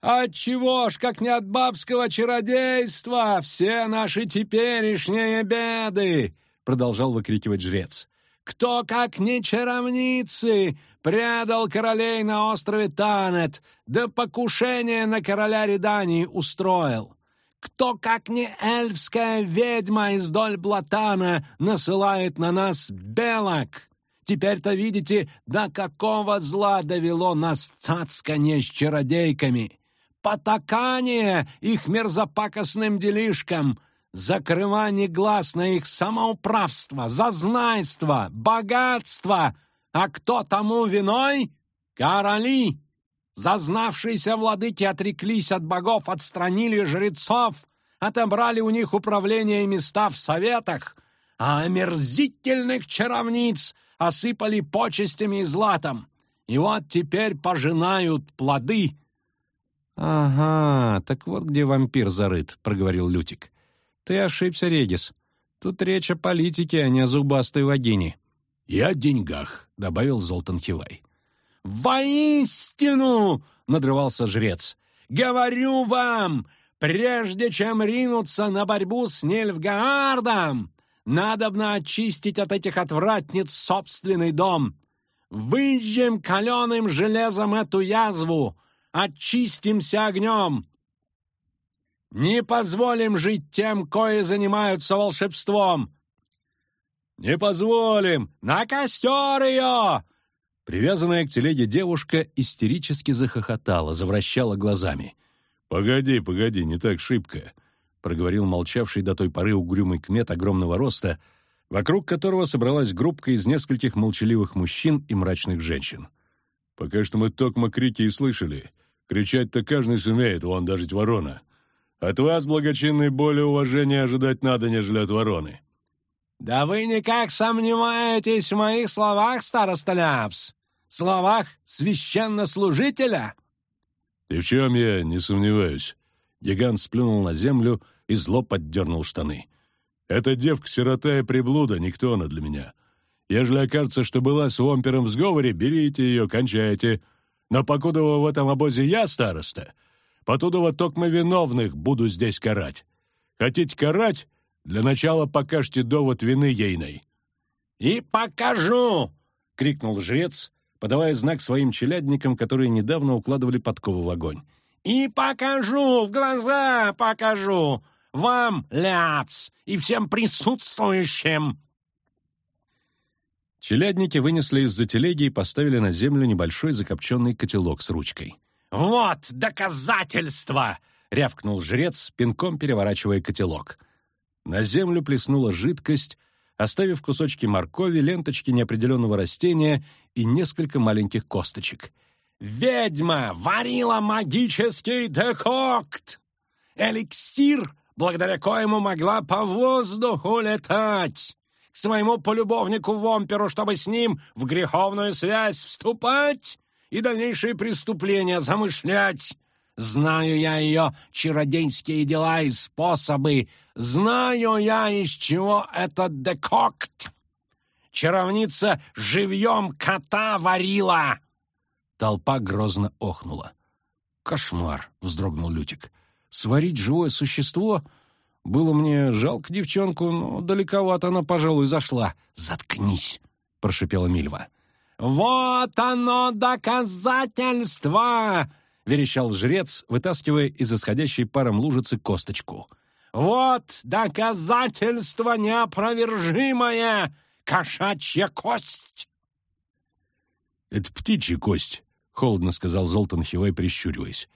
«Отчего ж, как не от бабского чародейства, все наши теперешние беды!» — продолжал выкрикивать жрец. «Кто, как не чаровницы, предал королей на острове Танет, да покушение на короля Редании устроил. Кто, как не эльфская ведьма из Дольблатана, насылает на нас белок? Теперь-то видите, до какого зла довело нас цацканье с чародейками. Потакание их мерзопакостным делишкам, закрывание глаз на их самоуправство, зазнайство, богатство — а кто тому виной? Короли! Зазнавшиеся владыки отреклись от богов, отстранили жрецов, отобрали у них управление и места в советах, а омерзительных чаровниц осыпали почестями и златом. И вот теперь пожинают плоды. «Ага, так вот где вампир зарыт», — проговорил Лютик. «Ты ошибся, Регис. Тут речь о политике, а не о зубастой вагине». «И о деньгах», — добавил Золтан Хивай. «Воистину!» — надрывался жрец. «Говорю вам, прежде чем ринуться на борьбу с Нильфгаардом, надобно очистить от этих отвратниц собственный дом. Выжжем каленым железом эту язву, очистимся огнем. Не позволим жить тем, кои занимаются волшебством. «Не позволим! На костер ее!» Привязанная к телеге девушка истерически захохотала, завращала глазами. «Погоди, погоди, не так шибко», — проговорил молчавший до той поры угрюмый кмет огромного роста, вокруг которого собралась группка из нескольких молчаливых мужчин и мрачных женщин. «Пока что мы токмо крики и слышали. Кричать-то каждый сумеет, вон даже ворона. От вас, благочинной, более уважения ожидать надо, нежели от вороны». «Да вы никак сомневаетесь в моих словах, староста Ляпс? Словах священнослужителя?» «И в чем я не сомневаюсь?» Гигант сплюнул на землю и зло поддернул штаны. «Эта девка-сирота и приблуда, никто она для меня. Ежели окажется, что была с Вомпером в сговоре, берите ее, кончайте. Но покуда в этом обозе я староста, потудова токмо виновных буду здесь карать. Хотите карать, для начала покажьте довод вины ейной». «И покажу!» — крикнул жрец, подавая знак своим челядникам, которые недавно укладывали подкову в огонь. «И покажу! В глаза покажу! Вам, ляпс, и всем присутствующим!» Челядники вынесли из-за телеги и поставили на землю небольшой закопченный котелок с ручкой. «Вот доказательство!» — рявкнул жрец, пинком переворачивая котелок. На землю плеснула жидкость, оставив кусочки моркови, ленточки неопределенного растения и несколько маленьких косточек. «Ведьма варила магический декокт! Эликсир, благодаря коему могла по воздуху летать!» к своему полюбовнику Вомперу, чтобы с ним в греховную связь вступать и дальнейшие преступления замышлять. Знаю я ее чародейские дела и способы. Знаю я, из чего этот декокт. чаровница живьем кота варила!» Толпа грозно охнула. «Кошмар!» — вздрогнул Лютик. «Сварить живое существо? Было мне жалко девчонку, но далековато она, пожалуй, зашла. Заткнись!» — прошипела Мильва. «Вот оно доказательство!» — верещал жрец, вытаскивая из исходящей паром лужицы косточку. «Вот доказательство неопровержимое! Кошачья кость!» «Это птичья кость», — холодно сказал Золтан Хивай, прищуриваясь.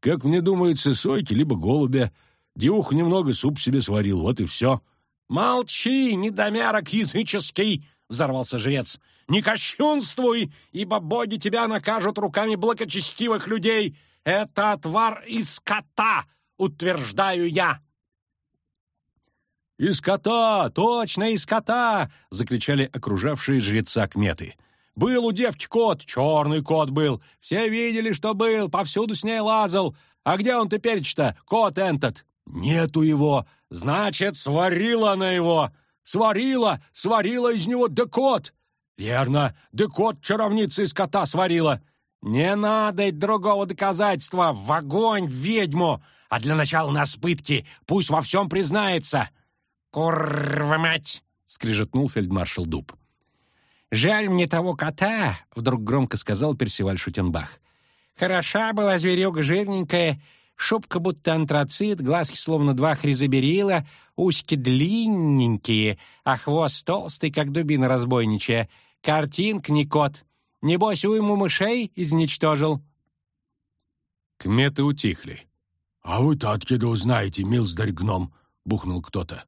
«Как мне думается, сойки либо голубя. Девух немного суп себе сварил, вот и все». «Молчи, недомерок языческий!» — взорвался жрец. «Не кощунствуй, ибо боги тебя накажут руками благочестивых людей. Это отвар из кота, утверждаю я!» «Из кота! Точно, из кота!» — закричали окружавшие жреца кметы. «Был у девки кот, черный кот был. Все видели, что был, повсюду с ней лазал. А где он теперь-то, кот этот?» «Нету его! Значит, сварила она его! Сварила! Сварила из него декот!» «Верно, декот чаровница из кота сварила!» «Не надо другого доказательства! В огонь, в ведьму! А для начала на пытки! Пусть во всем признается!» «Курва мать!» — скрижетнул фельдмаршал Дуб. «Жаль мне того кота!» — вдруг громко сказал Персиваль Шутенбах. «Хороша была зверюга жирненькая, шубка будто антрацит, глазки словно два хризоберила, усики длинненькие, а хвост толстый, как дубина разбойничая. Картинка не кот. Небось, уйму мышей изничтожил». Кметы утихли. «А вы-то откуда узнаете, милздарь гном?» — бухнул кто-то.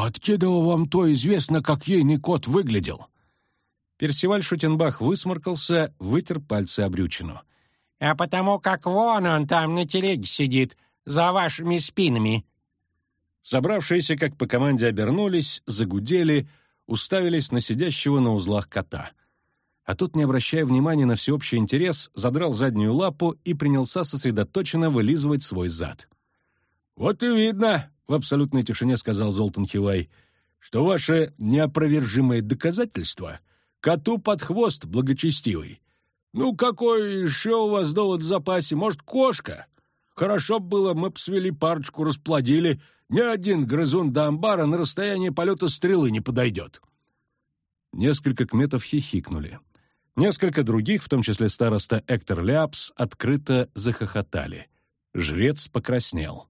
«Откуда вам то известно, как ейный кот выглядел?» Персиваль Шутенбах высморкался, вытер пальцы об брючину. «А потому как вон он там на телеге сидит, за вашими спинами». Собравшиеся, как по команде, обернулись, загудели, уставились на сидящего на узлах кота. А тот, не обращая внимания на всеобщий интерес, задрал заднюю лапу и принялся сосредоточенно вылизывать свой зад. «Вот и видно», — в абсолютной тишине сказал Золтан Хивай, «что ваше неопровержимое доказательство коту под хвост благочестивый. Ну, какой еще у вас довод в запасе? Может, кошка? Хорошо было, мы б свели парочку, расплодили. Ни один грызун до амбара на расстояние полета стрелы не подойдет». Несколько кметов хихикнули. Несколько других, в том числе староста Эктор Ляпс, открыто захохотали. Жрец покраснел.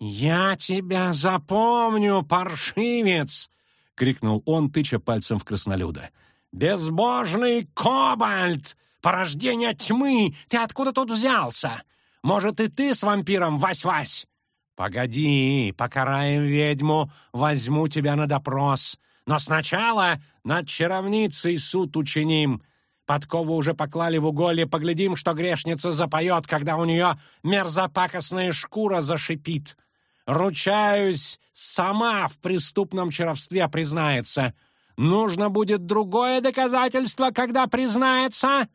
«Я тебя запомню, паршивец!» — крикнул он, тыча пальцем в краснолюда. «Безбожный кобальт! Порождение тьмы! Ты откуда тут взялся? Может, и ты с вампиром, Вась-Вась? Погоди, покараем ведьму, возьму тебя на допрос. Но сначала над чаровницей суд учиним. Подкову уже поклали в уголье, поглядим, что грешница запоет, когда у нее мерзопакостная шкура зашипит. Ручаюсь, сама в преступном чаровстве признается. Нужно будет другое доказательство, когда признается?»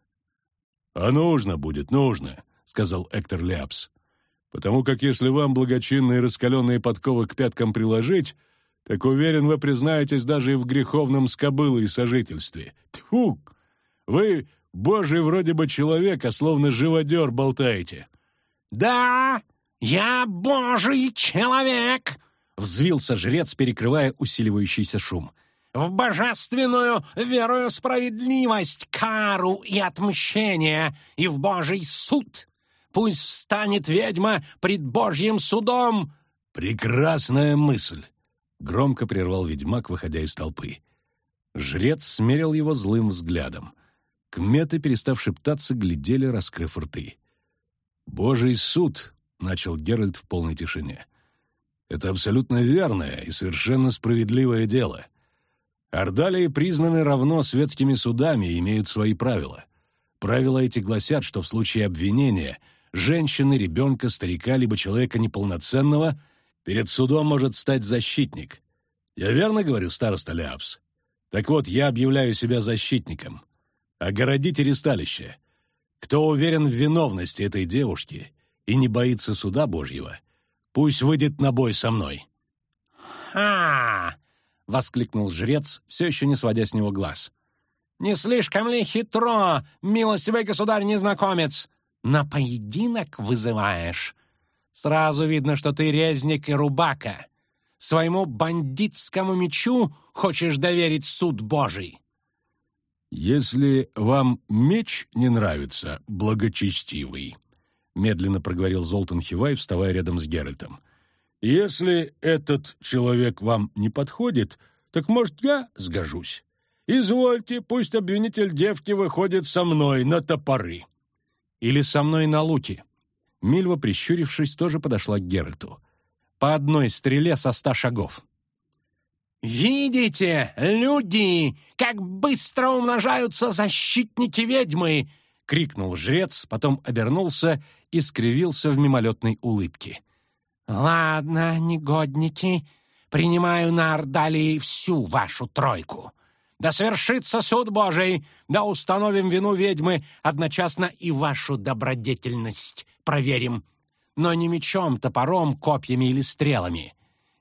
«А нужно будет, нужно», — сказал Эктор Ляпс. «Потому как если вам благочинные раскаленные подковы к пяткам приложить, так уверен, вы признаетесь даже и в греховном скобыле и сожительстве. Тьфу! Вы, божий вроде бы человек, а словно живодер болтаете». «Да, я божий человек!» — взвился жрец, перекрывая усиливающийся шум. «В божественную верую справедливость, кару и отмщение, и в божий суд! Пусть встанет ведьма пред божьим судом!» «Прекрасная мысль!» — громко прервал ведьмак, выходя из толпы. Жрец смерил его злым взглядом. Кметы, перестав шептаться, глядели, раскрыв рты. «Божий суд!» Начал Геральт в полной тишине. «Это абсолютно верное и совершенно справедливое дело. Ордалии признаны равно светскими судами и имеют свои правила. Правила эти гласят, что в случае обвинения женщины, ребенка, старика либо человека неполноценного перед судом может стать защитник. Я верно говорю, староста Ляпс? Так вот, я объявляю себя защитником. Огородите ресталище. Кто уверен в виновности этой девушки — и не боится суда Божьего, пусть выйдет на бой со мной». «Ха! — воскликнул жрец, все еще не сводя с него глаз. «Не слишком ли хитро, милостивый государь-незнакомец? На поединок вызываешь? Сразу видно, что ты резник и рубака. Своему бандитскому мечу хочешь доверить суд Божий». «Если вам меч не нравится, благочестивый», — медленно проговорил Золтан Хивай, вставая рядом с Геральтом. «Если этот человек вам не подходит, так, может, я сгожусь? Извольте, пусть обвинитель девки выходит со мной на топоры». «Или со мной на луки». Мильва, прищурившись, тоже подошла к Геральту. «По одной стреле со ста шагов». «Видите, люди, как быстро умножаются защитники ведьмы!» — крикнул жрец, потом обернулся и скривился в мимолетной улыбке. «Ладно, негодники, принимаю на Ордалии всю вашу тройку. Да свершится суд Божий, да установим вину ведьмы, одночасно и вашу добродетельность проверим. Но не мечом, топором, копьями или стрелами.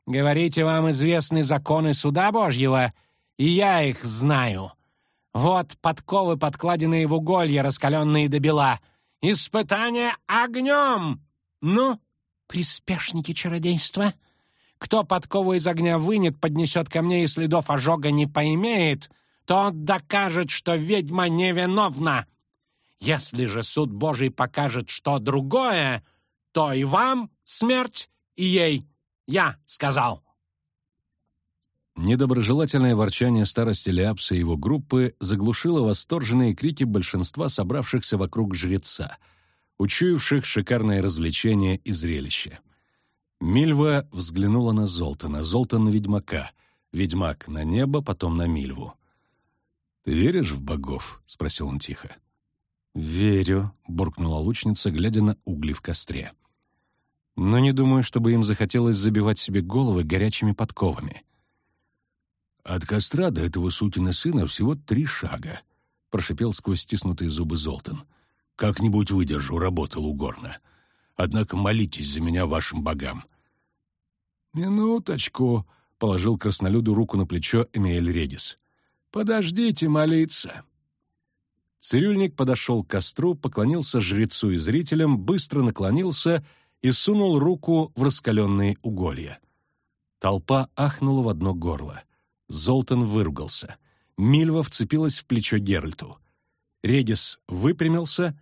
Говорите, вам известны законы суда Божьего, и я их знаю. Вот подковы, подкладенные в уголье, раскаленные до бела. Испытание огнем! Ну, приспешники чародейства, кто подкову из огня вынет, поднесет ко мне и следов ожога не поимеет, то он докажет, что ведьма невиновна. Если же суд Божий покажет что другое, то и вам смерть, и ей я сказал!» Недоброжелательное ворчание старости Ляпса и его группы заглушило восторженные крики большинства собравшихся вокруг жреца, учуявших шикарное развлечение и зрелище. Мильва взглянула на Золтана, Золтан на ведьмака, ведьмак на небо, потом на Мильву. «Ты веришь в богов?» — спросил он тихо. «Верю», — буркнула лучница, глядя на угли в костре но не думаю, чтобы им захотелось забивать себе головы горячими подковами. «От костра до этого сукина сына всего три шага», — прошипел сквозь стиснутые зубы Золтан. «Как-нибудь выдержу, работал угорно. Однако молитесь за меня вашим богам». «Минуточку», — положил краснолюду руку на плечо Эмиэль Редис. «Подождите молиться». Цирюльник подошел к костру, поклонился жрецу и зрителям, быстро наклонился — и сунул руку в раскаленные уголья. Толпа ахнула в одно горло. Золтан выругался. Мильва вцепилась в плечо Геральту. Редис выпрямился,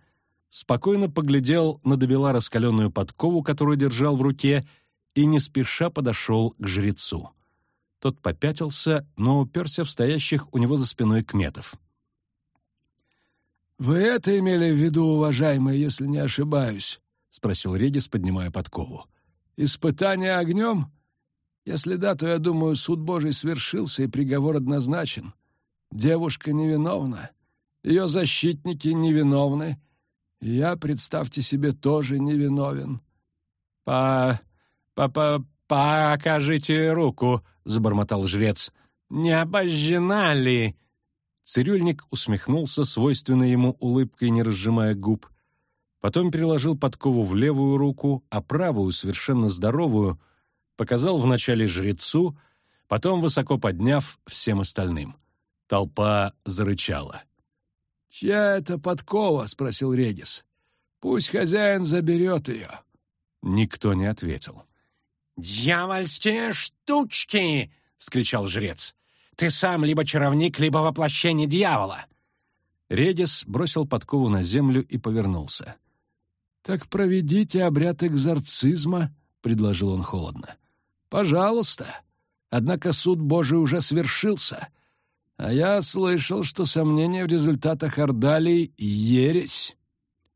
спокойно поглядел на добела раскаленную подкову, которую держал в руке, и не спеша подошел к жрецу. Тот попятился, но уперся в стоящих у него за спиной кметов. «Вы это имели в виду, уважаемые, если не ошибаюсь?» — спросил Редис, поднимая подкову. «Испытание огнем? Если да, то, я думаю, суд Божий свершился, и приговор однозначен. Девушка невиновна, ее защитники невиновны, я, представьте себе, тоже невиновен». «По... по... по... покажите руку», — забормотал жрец. «Не обожжена ли?» Цирюльник усмехнулся свойственной ему улыбкой, не разжимая губ. Потом переложил подкову в левую руку, а правую, совершенно здоровую, показал вначале жрецу, потом, высоко подняв, всем остальным. Толпа зарычала. «Чья это подкова?» — спросил Редис. «Пусть хозяин заберет ее». Никто не ответил. «Дьявольские штучки!» — вскричал жрец. «Ты сам либо чаровник, либо воплощение дьявола!» Редис бросил подкову на землю и повернулся. «Так проведите обряд экзорцизма», — предложил он холодно. «Пожалуйста. Однако суд Божий уже свершился. А я слышал, что сомнения в результатах Ордалии — ересь».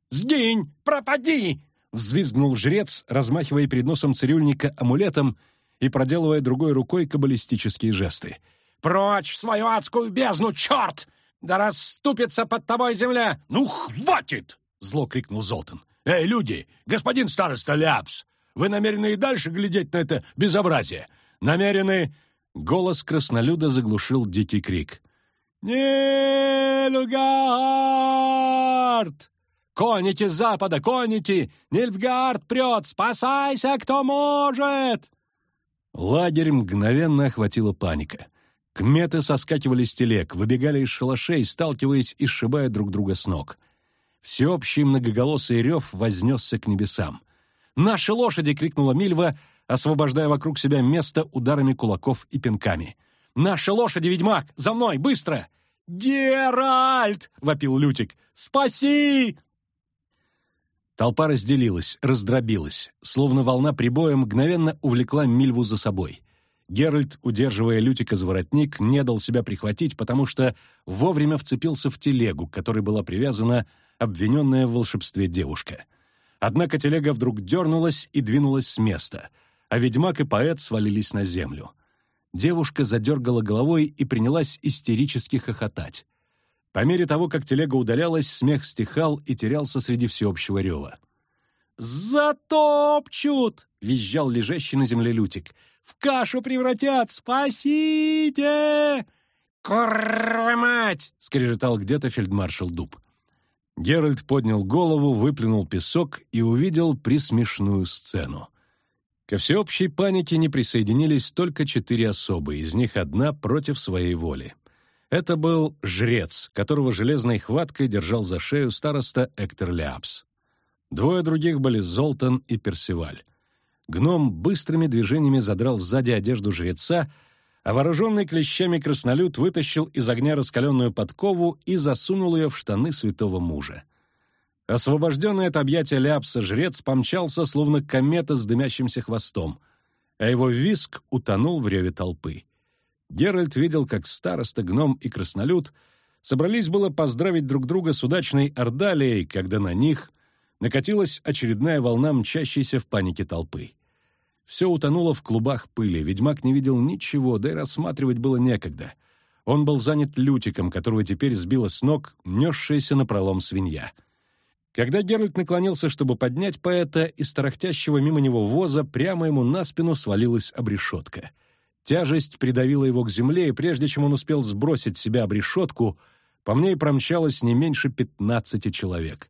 «Сгинь! Пропади!» — взвизгнул жрец, размахивая перед носом цирюльника амулетом и проделывая другой рукой каббалистические жесты. «Прочь в свою адскую бездну, черт! Да расступится под тобой земля! Ну, хватит!» — зло крикнул Золтан. «Эй, люди! Господин староста Ляпс! Вы намерены и дальше глядеть на это безобразие? Намерены...» Голос краснолюда заглушил дикий крик. «Нильфгард! Конники с запада, конники! Нильфгард прет! Спасайся, кто может!» Лагерь мгновенно охватила паника. Кметы соскакивали с телег, выбегали из шалашей, сталкиваясь и сшибая друг друга с ног. Всеобщий многоголосый рев вознесся к небесам. «Наши лошади!» — крикнула Мильва, освобождая вокруг себя место ударами кулаков и пинками. «Наши лошади, ведьмак! За мной! Быстро!» «Геральт!» — вопил Лютик. «Спаси!» Толпа разделилась, раздробилась, словно волна прибоя мгновенно увлекла Мильву за собой. Геральт, удерживая Лютика за воротник, не дал себя прихватить, потому что вовремя вцепился в телегу, к которой была привязана обвиненная в волшебстве девушка. Однако телега вдруг дернулась и двинулась с места, а ведьмак и поэт свалились на землю. Девушка задергала головой и принялась истерически хохотать. По мере того, как телега удалялась, смех стихал и терялся среди всеобщего рева. «Затопчут!» — визжал лежащий на земле Лютик — в кашу превратят! Спасите!» «Курва мать!» — скрежетал где-то фельдмаршал Дуб. Геральт поднял голову, выплюнул песок и увидел присмешную сцену. Ко всеобщей панике не присоединились только четыре особы, из них одна против своей воли. Это был жрец, которого железной хваткой держал за шею староста Эктор Ляпс. Двое других были Золтан и Персиваль. Гном быстрыми движениями задрал сзади одежду жреца, а вооруженный клещами краснолюд вытащил из огня раскаленную подкову и засунул ее в штаны святого мужа. Освобожденный от объятия ляпса жрец помчался, словно комета с дымящимся хвостом, а его виск утонул в реве толпы. Геральт видел, как староста, гном и краснолюд собрались было поздравить друг друга с удачной ордалией, когда на них — накатилась очередная волна мчащейся в панике толпы. Все утонуло в клубах пыли, ведьмак не видел ничего, да и рассматривать было некогда. Он был занят лютиком, которого теперь сбила с ног несшаяся напролом свинья. Когда Геральт наклонился, чтобы поднять поэта, из тарахтящего мимо него воза прямо ему на спину свалилась обрешетка. Тяжесть придавила его к земле, и прежде чем он успел сбросить себя обрешетку, по мне промчалось не меньше пятнадцати человек.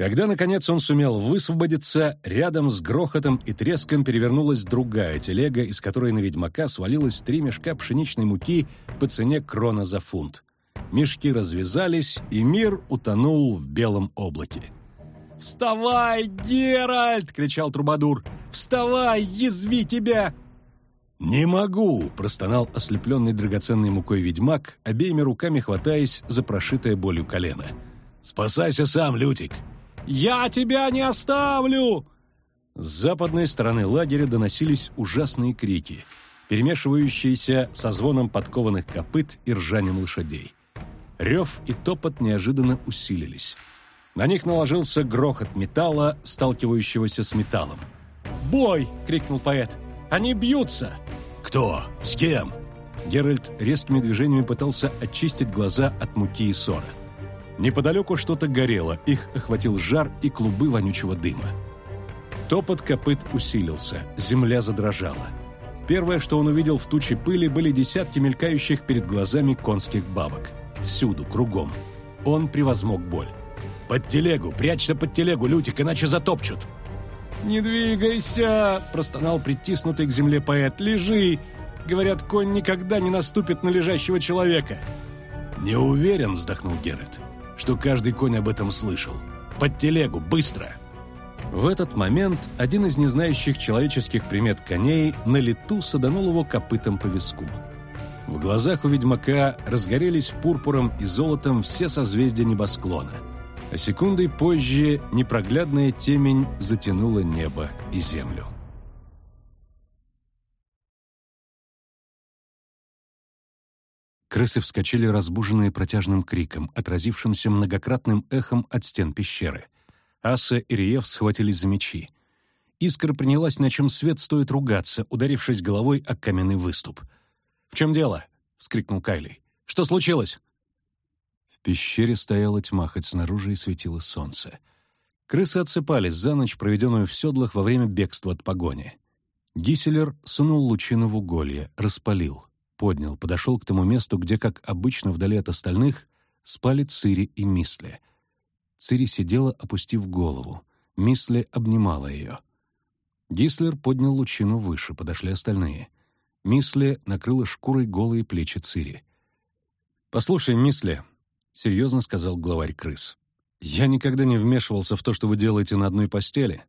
Когда, наконец, он сумел высвободиться, рядом с грохотом и треском перевернулась другая телега, из которой на ведьмака свалилось три мешка пшеничной муки по цене крона за фунт. Мешки развязались, и мир утонул в белом облаке. «Вставай, Геральт!» — кричал Трубадур. «Вставай, язви тебя!» «Не могу!» — простонал ослепленный драгоценной мукой ведьмак, обеими руками хватаясь за прошитое болью колено. «Спасайся сам, Лютик! «Я тебя не оставлю!» С западной стороны лагеря доносились ужасные крики, перемешивающиеся со звоном подкованных копыт и ржанием лошадей. Рев и топот неожиданно усилились. На них наложился грохот металла, сталкивающегося с металлом. «Бой!» — крикнул поэт. «Они бьются!» «Кто? С кем?» Геральт резкими движениями пытался очистить глаза от муки и ссора. Неподалеку что-то горело, их охватил жар и клубы вонючего дыма. Топот копыт усилился, земля задрожала. Первое, что он увидел в туче пыли, были десятки мелькающих перед глазами конских бабок. Всюду, кругом. Он превозмог боль. «Под телегу! Прячься под телегу, Лютик, иначе затопчут!» «Не двигайся!» — простонал притиснутый к земле поэт. «Лежи! Говорят, конь никогда не наступит на лежащего человека!» «Не уверен», — вздохнул Геррет что каждый конь об этом слышал. «Под телегу, быстро!» В этот момент один из незнающих человеческих примет коней на лету саданул его копытом по виску. В глазах у ведьмака разгорелись пурпуром и золотом все созвездия небосклона, а секундой позже непроглядная темень затянула небо и землю. Крысы вскочили, разбуженные протяжным криком, отразившимся многократным эхом от стен пещеры. Аса и Риев схватились за мечи. Искра принялась, на чем свет стоит ругаться, ударившись головой о каменный выступ. «В чем дело?» — вскрикнул Кайли. «Что случилось?» В пещере стояла тьма, хоть снаружи и светило солнце. Крысы отсыпались за ночь, проведенную в седлах во время бегства от погони. Гиселер сунул лучину в уголье, распалил поднял, подошел к тому месту, где, как обычно, вдали от остальных, спали Цири и Мисли. Цири сидела, опустив голову. Мисли обнимала ее. Гислер поднял лучину выше, подошли остальные. Мисле накрыла шкурой голые плечи Цири. «Послушай, Мисле», — серьезно сказал главарь крыс, «я никогда не вмешивался в то, что вы делаете на одной постели.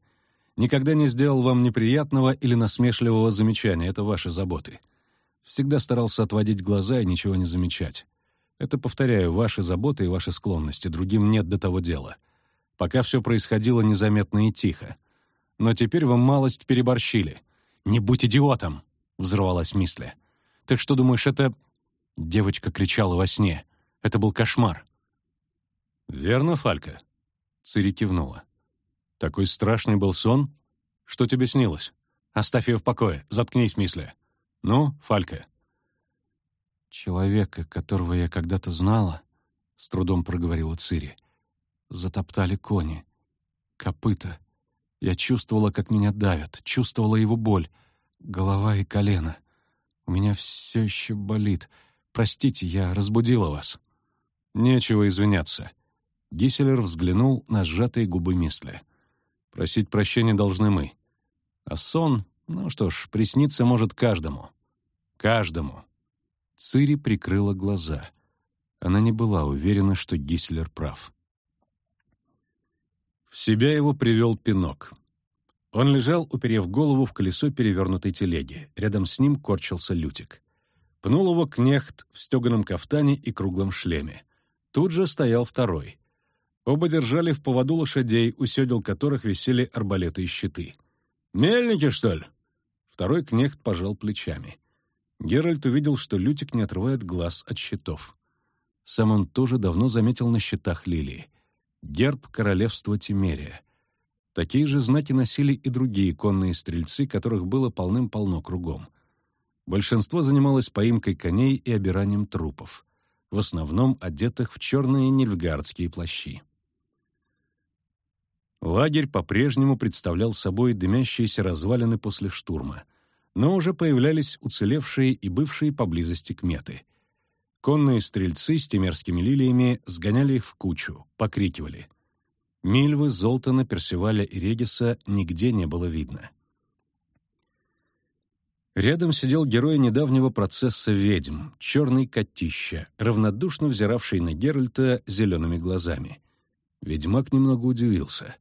Никогда не сделал вам неприятного или насмешливого замечания, это ваши заботы. Всегда старался отводить глаза и ничего не замечать. Это, повторяю, ваши заботы и ваши склонности, другим нет до того дела. Пока все происходило незаметно и тихо. Но теперь вы малость переборщили. Не будь идиотом!» — взорвалась Мисля. «Так что думаешь, это...» Девочка кричала во сне. Это был кошмар. «Верно, Фалька?» Цири кивнула. «Такой страшный был сон? Что тебе снилось? Оставь ее в покое, заткнись, Мисля. Ну, Фалька?» «Человека, которого я когда-то знала», — с трудом проговорила Цири, — «затоптали кони, копыта. Я чувствовала, как меня давят, чувствовала его боль, голова и колено. У меня все еще болит. Простите, я разбудила вас». «Нечего извиняться». Гиселер взглянул на сжатые губы Мисля. «Просить прощения должны мы. А сон, ну что ж, присниться может каждому. Каждому». Цири прикрыла глаза. Она не была уверена, что Гиселер прав. В себя его привел пинок. Он лежал, уперев голову в колесо перевернутой телеги. Рядом с ним корчился Лютик. Пнул его кнехт в стеганом кафтане и круглом шлеме. Тут же стоял второй. Оба держали в поводу лошадей, у седел которых висели арбалеты и щиты. «Мельники, что ли?» Второй кнехт пожал плечами. Геральт увидел, что Лютик не отрывает глаз от щитов. Сам он тоже давно заметил на щитах лилии. Герб королевства Тимерия. Такие же знаки носили и другие конные стрельцы, которых было полным-полно кругом. Большинство занималось поимкой коней и обиранием трупов, в основном одетых в черные нильфгардские плащи. Лагерь по-прежнему представлял собой дымящиеся развалины после штурма, но уже появлялись уцелевшие и бывшие поблизости кметы. Конные стрельцы с темерскими лилиями сгоняли их в кучу, покрикивали. Мильвы, Золтана, Персиваля и Региса нигде не было видно. Рядом сидел герой недавнего процесса ведьм, черный котища, равнодушно взиравший на Геральта зелеными глазами. Ведьмак немного удивился.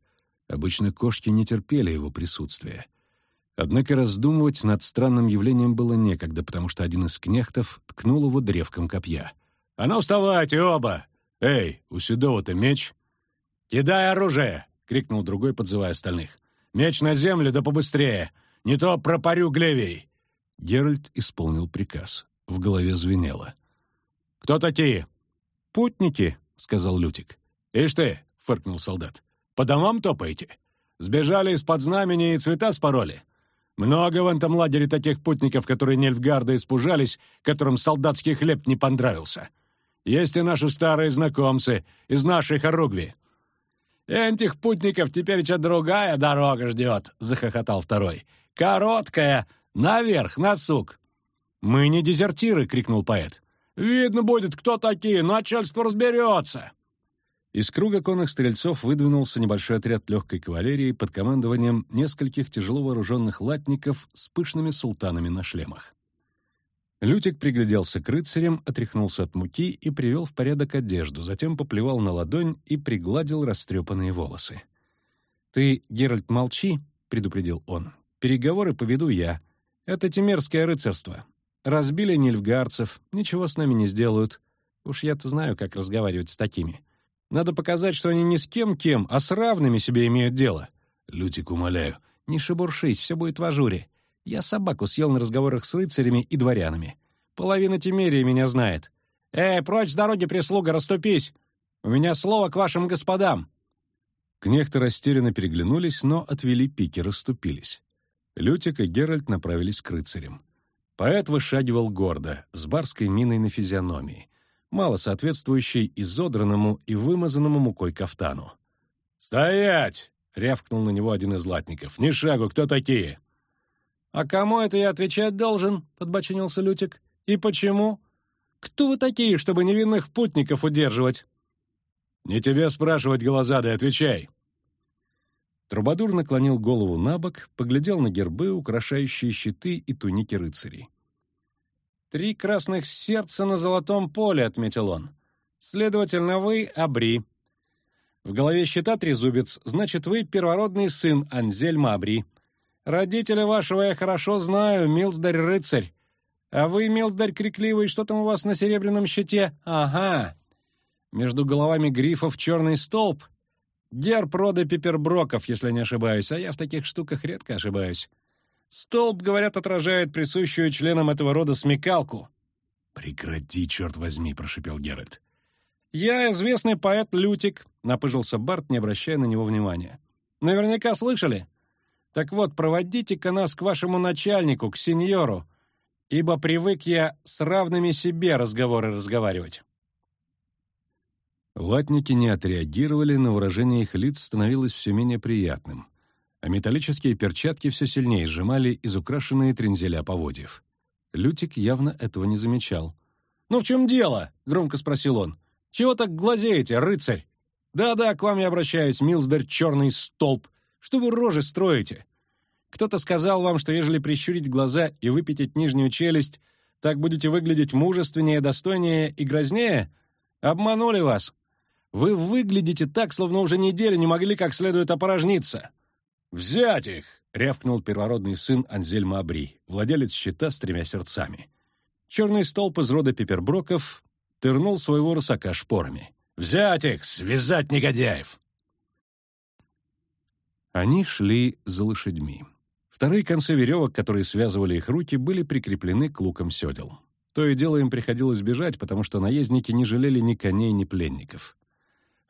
Обычно кошки не терпели его присутствия. Однако раздумывать над странным явлением было некогда, потому что один из кнехтов ткнул его древком копья. «А ну вставайте оба! Эй, у Седова-то меч!» «Кидай оружие!» — крикнул другой, подзывая остальных. «Меч на землю, да побыстрее! Не то пропарю глевей!» Геральт исполнил приказ. В голове звенело. «Кто такие?» «Путники», — сказал Лютик. «Ишь ты!» — фыркнул солдат. «По домам топаете? Сбежали из-под знамени и цвета спороли? Много в этом лагере таких путников, которые Нельфгарда испужались, которым солдатский хлеб не понравился. Есть и наши старые знакомцы из нашей Хоругви». «Этих путников теперь другая дорога ждет», — захохотал второй. «Короткая, наверх, на сук». «Мы не дезертиры», — крикнул поэт. «Видно будет, кто такие, начальство разберется». Из круга конных стрельцов выдвинулся небольшой отряд легкой кавалерии под командованием нескольких тяжело вооруженных латников с пышными султанами на шлемах. Лютик пригляделся к рыцарям, отряхнулся от муки и привел в порядок одежду, затем поплевал на ладонь и пригладил растрепанные волосы. «Ты, Геральт, молчи», — предупредил он. «Переговоры поведу я. Это тимерское рыцарство. Разбили нильфгарцев, ничего с нами не сделают. Уж я-то знаю, как разговаривать с такими. Надо показать, что они не с кем-кем, а с равными себе имеют дело. Лютик, умоляю, не шебуршись, все будет в ажуре. Я собаку съел на разговорах с рыцарями и дворянами. Половина Тимерии меня знает. «Эй, прочь с дороги, прислуга, расступись! У меня слово к вашим господам!» Кнехты растерянно переглянулись, но отвели пики, расступились. Лютик и Геральт направились к рыцарям. Поэт вышагивал гордо, с барской миной на физиономии мало соответствующий изодранному и вымазанному мукой кафтану. «Стоять!» — рявкнул на него один из латников. «Ни шагу, кто такие?» «А кому это я отвечать должен?» — подбочинился Лютик. «И почему? Кто вы такие, чтобы невинных путников удерживать?» «Не тебе спрашивать, Голозадый, отвечай!» Трубадур наклонил голову на бок, поглядел на гербы, украшающие щиты и туники рыцарей. «Три красных сердца на золотом поле», — отметил он. «Следовательно, вы — Абри. В голове щита трезубец, значит, вы первородный сын Анзельма Абри. Родителя вашего я хорошо знаю, Милздарь-рыцарь. А вы, Милздарь крикливый, что там у вас на серебряном щите? Ага. Между головами грифов черный столб. Герб рода Пиперброков, если не ошибаюсь, а я в таких штуках редко ошибаюсь. Столб, говорят, отражает присущую членам этого рода смекалку. «Прекрати, черт возьми», — прошипел Геральт. «Я известный поэт Лютик», — напыжился Барт, не обращая на него внимания. «Наверняка слышали? Так вот, проводите-ка нас к вашему начальнику, к сеньору, ибо привык я с равными себе разговоры разговаривать». Латники не отреагировали, но выражение их лиц становилось все менее приятным, а металлические перчатки все сильнее сжимали изукрашенные трензеля поводьев. Лютик явно этого не замечал. «Ну в чем дело?» — громко спросил он. Чего так глазеете, рыцарь? Да-да, к вам я обращаюсь, милздарь черный столб. Что вы рожи строите? Кто-то сказал вам, что ежели прищурить глаза и выпятить нижнюю челюсть, так будете выглядеть мужественнее, достойнее и грознее? Обманули вас. Вы выглядите так, словно уже неделю не могли как следует опорожниться. «Взять их!» — рявкнул первородный сын Анзельма Абри, владелец щита с тремя сердцами. Черный столб из рода Пеперброков тырнул своего рысака шпорами. «Взять их! Связать негодяев!» Они шли за лошадьми. Вторые концы веревок, которые связывали их руки, были прикреплены к лукам седел. То и дело им приходилось бежать, потому что наездники не жалели ни коней, ни пленников.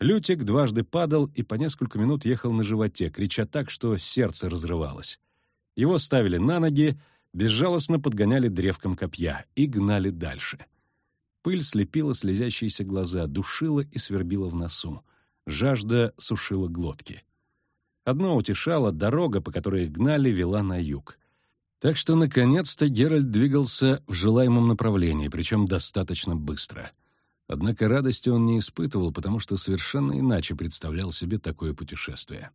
Лютик дважды падал и по несколько минут ехал на животе, крича так, что сердце разрывалось. Его ставили на ноги, безжалостно подгоняли древком копья и гнали дальше — Пыль слепила слезящиеся глаза, душила и свербила в носу. Жажда сушила глотки. Одно утешало — дорога, по которой их гнали, вела на юг. Так что, наконец-то, Геральт двигался в желаемом направлении, причем достаточно быстро. Однако радости он не испытывал, потому что совершенно иначе представлял себе такое путешествие.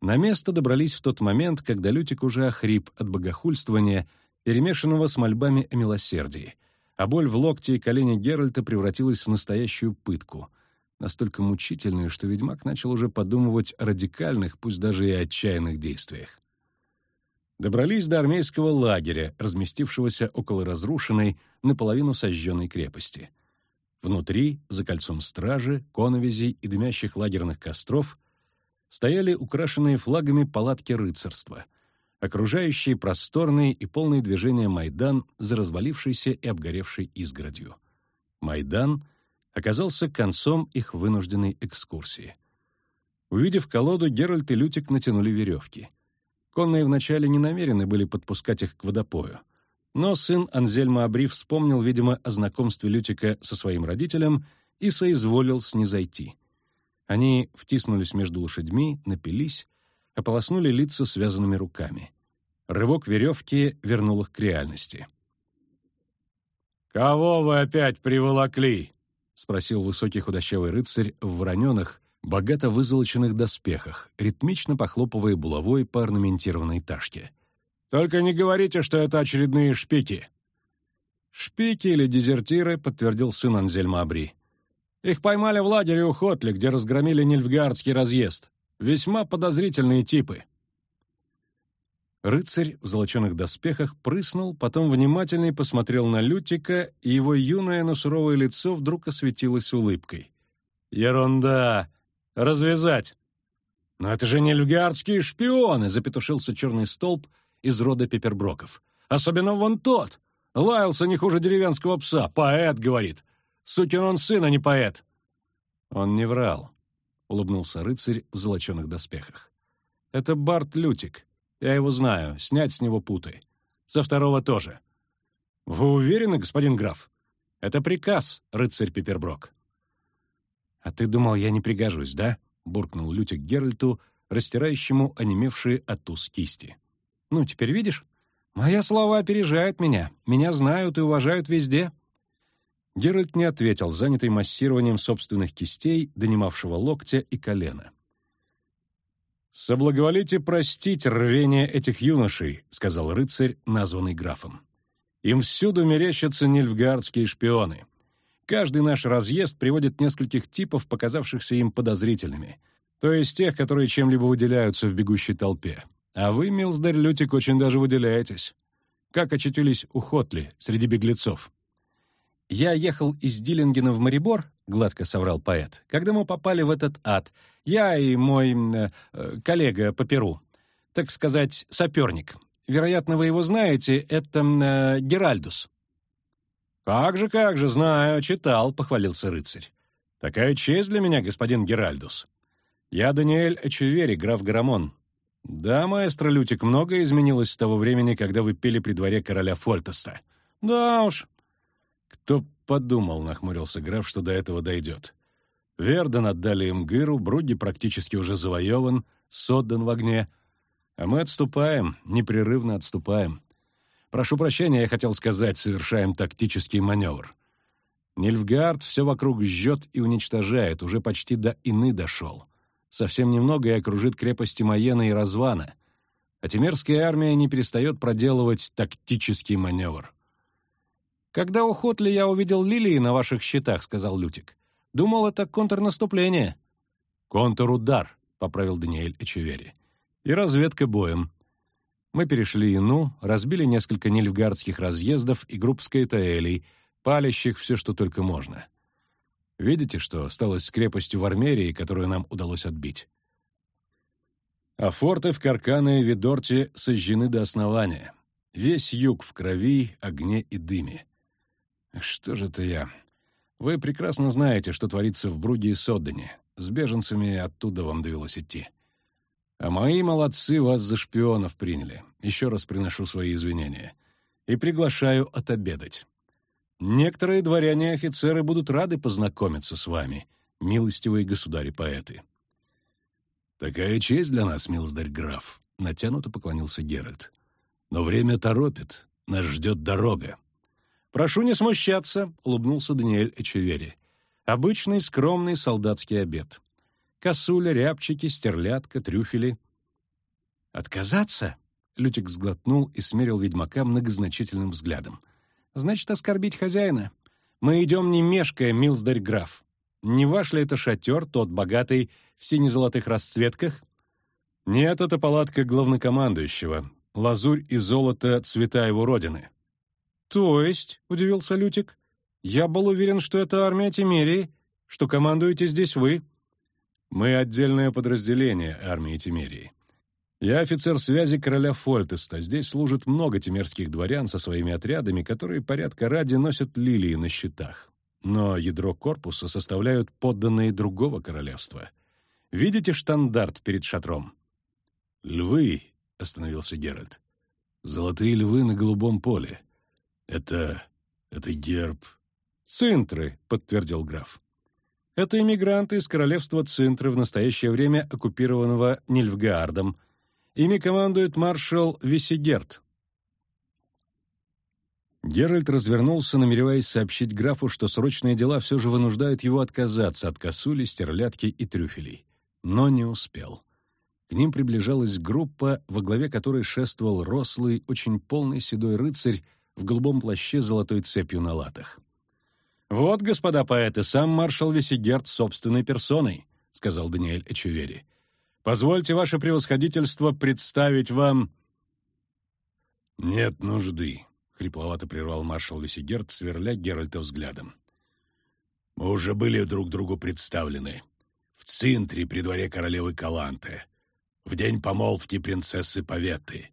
На место добрались в тот момент, когда Лютик уже охрип от богохульствования, перемешанного с мольбами о милосердии — а боль в локте и колене Геральта превратилась в настоящую пытку, настолько мучительную, что ведьмак начал уже подумывать о радикальных, пусть даже и отчаянных действиях. Добрались до армейского лагеря, разместившегося около разрушенной, наполовину сожженной крепости. Внутри, за кольцом стражи, коновизей и дымящих лагерных костров, стояли украшенные флагами палатки рыцарства — окружающий просторный и полный движения Майдан за развалившейся и обгоревшей изгородью. Майдан оказался концом их вынужденной экскурсии. Увидев колоду, Геральт и Лютик натянули веревки. Конные вначале не намерены были подпускать их к водопою. Но сын Анзельма Абри вспомнил, видимо, о знакомстве Лютика со своим родителем и соизволил снизойти. Они втиснулись между лошадьми, напились ополоснули лица связанными руками. Рывок веревки вернул их к реальности. «Кого вы опять приволокли?» — спросил высокий худощавый рыцарь в вороненых, богато вызолоченных доспехах, ритмично похлопывая булавой по орнаментированной ташке. «Только не говорите, что это очередные шпики!» «Шпики или дезертиры», — подтвердил сын Анзельма Абри. «Их поймали в лагере у Хотли, где разгромили Нильфгардский разъезд. Весьма подозрительные типы. Рыцарь в золоченых доспехах прыснул, потом внимательно посмотрел на Лютика, и его юное, но суровое лицо вдруг осветилось улыбкой. «Ерунда! Развязать!» «Но это же не люгиардские шпионы!» — запетушился черный столб из рода Пеперброков. «Особенно вон тот! Лаялся не хуже деревенского пса. Поэт, говорит. Сукин он сын, а не поэт!» Он не врал улыбнулся рыцарь в золоченых доспехах. Это Барт Лютик. Я его знаю, снять с него путы. Со второго тоже. Вы уверены, господин граф? Это приказ, рыцарь Пеперброк. А ты думал, я не пригожусь, да? буркнул Лютик Геральту, растирающему онемевшие от уз кисти. Ну, теперь видишь? Моя слава опережает меня. Меня знают и уважают везде. Геральт не ответил, занятый массированием собственных кистей, донимавшего локтя и колена. «Соблаговолите простить рвение этих юношей», — сказал рыцарь, названный графом. Им всюду мерещатся нильфгардские шпионы. Каждый наш разъезд приводит нескольких типов, показавшихся им подозрительными. То есть тех, которые чем-либо выделяются в бегущей толпе. А вы, Милсдарь Лютик, очень даже выделяетесь. Как очутились у Хотли среди беглецов? «Я ехал из Диллингена в Марибор», — гладко соврал поэт, «когда мы попали в этот ад. Я и мой э, коллега по Перу. Так сказать, соперник. Вероятно, вы его знаете. Это э, Геральдус». «Как же, как же, знаю, читал», — похвалился рыцарь. «Такая честь для меня, господин Геральдус. Я Даниэль Эчевери, граф Гарамон. Да, маэстро Лютик, многое изменилось с того времени, когда вы пели при дворе короля Фольтеста. Да уж. Кто подумал, нахмурился граф, что до этого дойдет. Верден отдали им Гыру, Бруги практически уже завоеван, сотдан в огне. А мы отступаем, непрерывно отступаем. Прошу прощения, я хотел сказать, совершаем тактический маневр. Нильфгард все вокруг жжет и уничтожает, уже почти до Ины дошел. Совсем немного и окружит крепости Маена и Развана. А Тимерская армия не перестает проделывать тактический маневр. «Когда у Хотли я увидел лилии на ваших щитах», — сказал Лютик. «Думал, это контрнаступление». «Контрудар», — поправил Даниэль Эчевери. «И разведка боем. Мы перешли Ину, разбили несколько нильфгардских разъездов и групп скайтаэлей, палящих все, что только можно. Видите, что осталось с крепостью в Армерии, которую нам удалось отбить? А форты в Каркане и Видорте сожжены до основания. Весь юг в крови, огне и дыме. Что же это я? Вы прекрасно знаете, что творится в Бруге и Соддане. С беженцами оттуда вам довелось идти. А мои молодцы вас за шпионов приняли. Еще раз приношу свои извинения. И приглашаю отобедать. Некоторые дворяне и офицеры будут рады познакомиться с вами, милостивые государи-поэты. Такая честь для нас, милздарь граф, натянуто поклонился Геральт. Но время торопит, нас ждет дорога. Прошу не смущаться, улыбнулся Даниэль Эчевери. Обычный скромный солдатский обед. Косуля, рябчики, стерлядка, трюфели. «Отказаться?» — Лютик сглотнул и смерил ведьмака многозначительным взглядом. Значит, оскорбить хозяина. Мы идем не мешкая, милздарь граф. Не ваш ли это шатер, тот богатый, в сине-золотых расцветках? Нет, это палатка главнокомандующего. Лазурь и золото — цвета его родины. То есть, — удивился Лютик, — я был уверен, что это армия Тимерии, что командуете здесь вы. Мы отдельное подразделение армии Тимерии. Я офицер связи короля Фольтеста. Здесь служит много темерских дворян со своими отрядами, которые порядка ради носят лилии на щитах. Но ядро корпуса составляют подданные другого королевства. Видите штандарт перед шатром? «Львы», — остановился Геральт. «Золотые львы на голубом поле. Это... это герб...» «Цинтры», — подтвердил граф. «Это иммигранты из королевства Цинтры в настоящее время оккупированного Нильфгаардом — Ими командует маршал Висигерт. Геральт развернулся, намереваясь сообщить графу, что срочные дела все же вынуждают его отказаться от косули, стерлядки и трюфелей. Но не успел. К ним приближалась группа, во главе которой шествовал рослый, очень полный седой рыцарь в голубом плаще с золотой цепью на латах. «Вот, господа поэты, сам маршал Висигерт собственной персоной», — сказал Даниэль Эчевери. Позвольте, ваше превосходительство, представить вам...» «Нет нужды», — хрипловато прервал маршал Весигерт, сверля Геральта взглядом. «Мы уже были друг другу представлены. В Цинтре при дворе королевы Каланте, в день помолвки принцессы Поветы.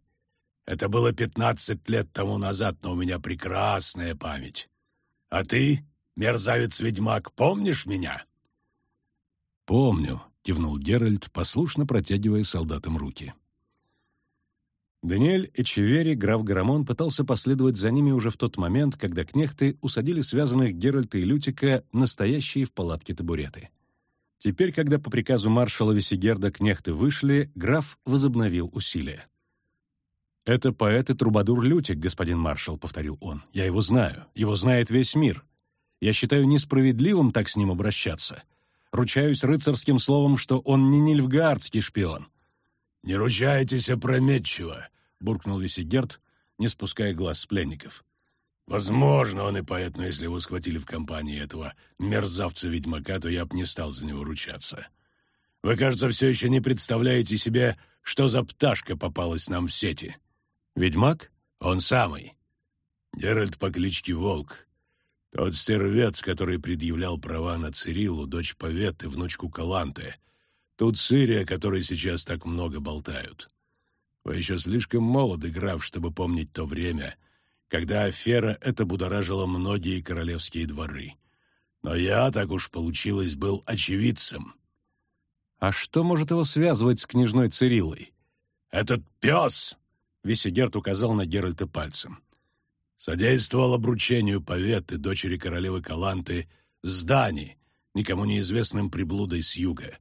Это было пятнадцать лет тому назад, но у меня прекрасная память. А ты, мерзавец-ведьмак, помнишь меня?» «Помню», кивнул Геральт, послушно протягивая солдатам руки. Даниэль Эчевери, граф Гарамон, пытался последовать за ними уже в тот момент, когда кнехты усадили связанных Геральта и Лютика настоящие в палатке табуреты. Теперь, когда по приказу маршала Весигерда кнехты вышли, граф возобновил усилия. «Это поэт и трубадур Лютик, господин маршал», — повторил он. «Я его знаю. Его знает весь мир. Я считаю несправедливым так с ним обращаться. Ручаюсь рыцарским словом, что он не нильфгаардский шпион». «Не ручайтесь опрометчиво», — буркнул Висигерт, не спуская глаз с пленников. Возможно, он и поэт, но если его схватили в компании этого мерзавца-ведьмака, то я б не стал за него ручаться. Вы, кажется, все еще не представляете себе, что за пташка попалась нам в сети. Ведьмак? Он самый. Геральт по кличке Волк. Тот стервец, который предъявлял права на Цирилу, дочь Поветы, внучку Каланты. Тут Сирия, о которой сейчас так много болтают. Вы еще слишком молоды, граф, чтобы помнить то время — когда афера эта будоражила многие королевские дворы. Но я, так уж получилось, был очевидцем. А что может его связывать с княжной Цириллой? «Этот пес!» — Весегерт указал на Геральта пальцем. «Содействовал обручению Поветы, дочери королевы Каланты, с Дани, никому неизвестным приблудой с юга.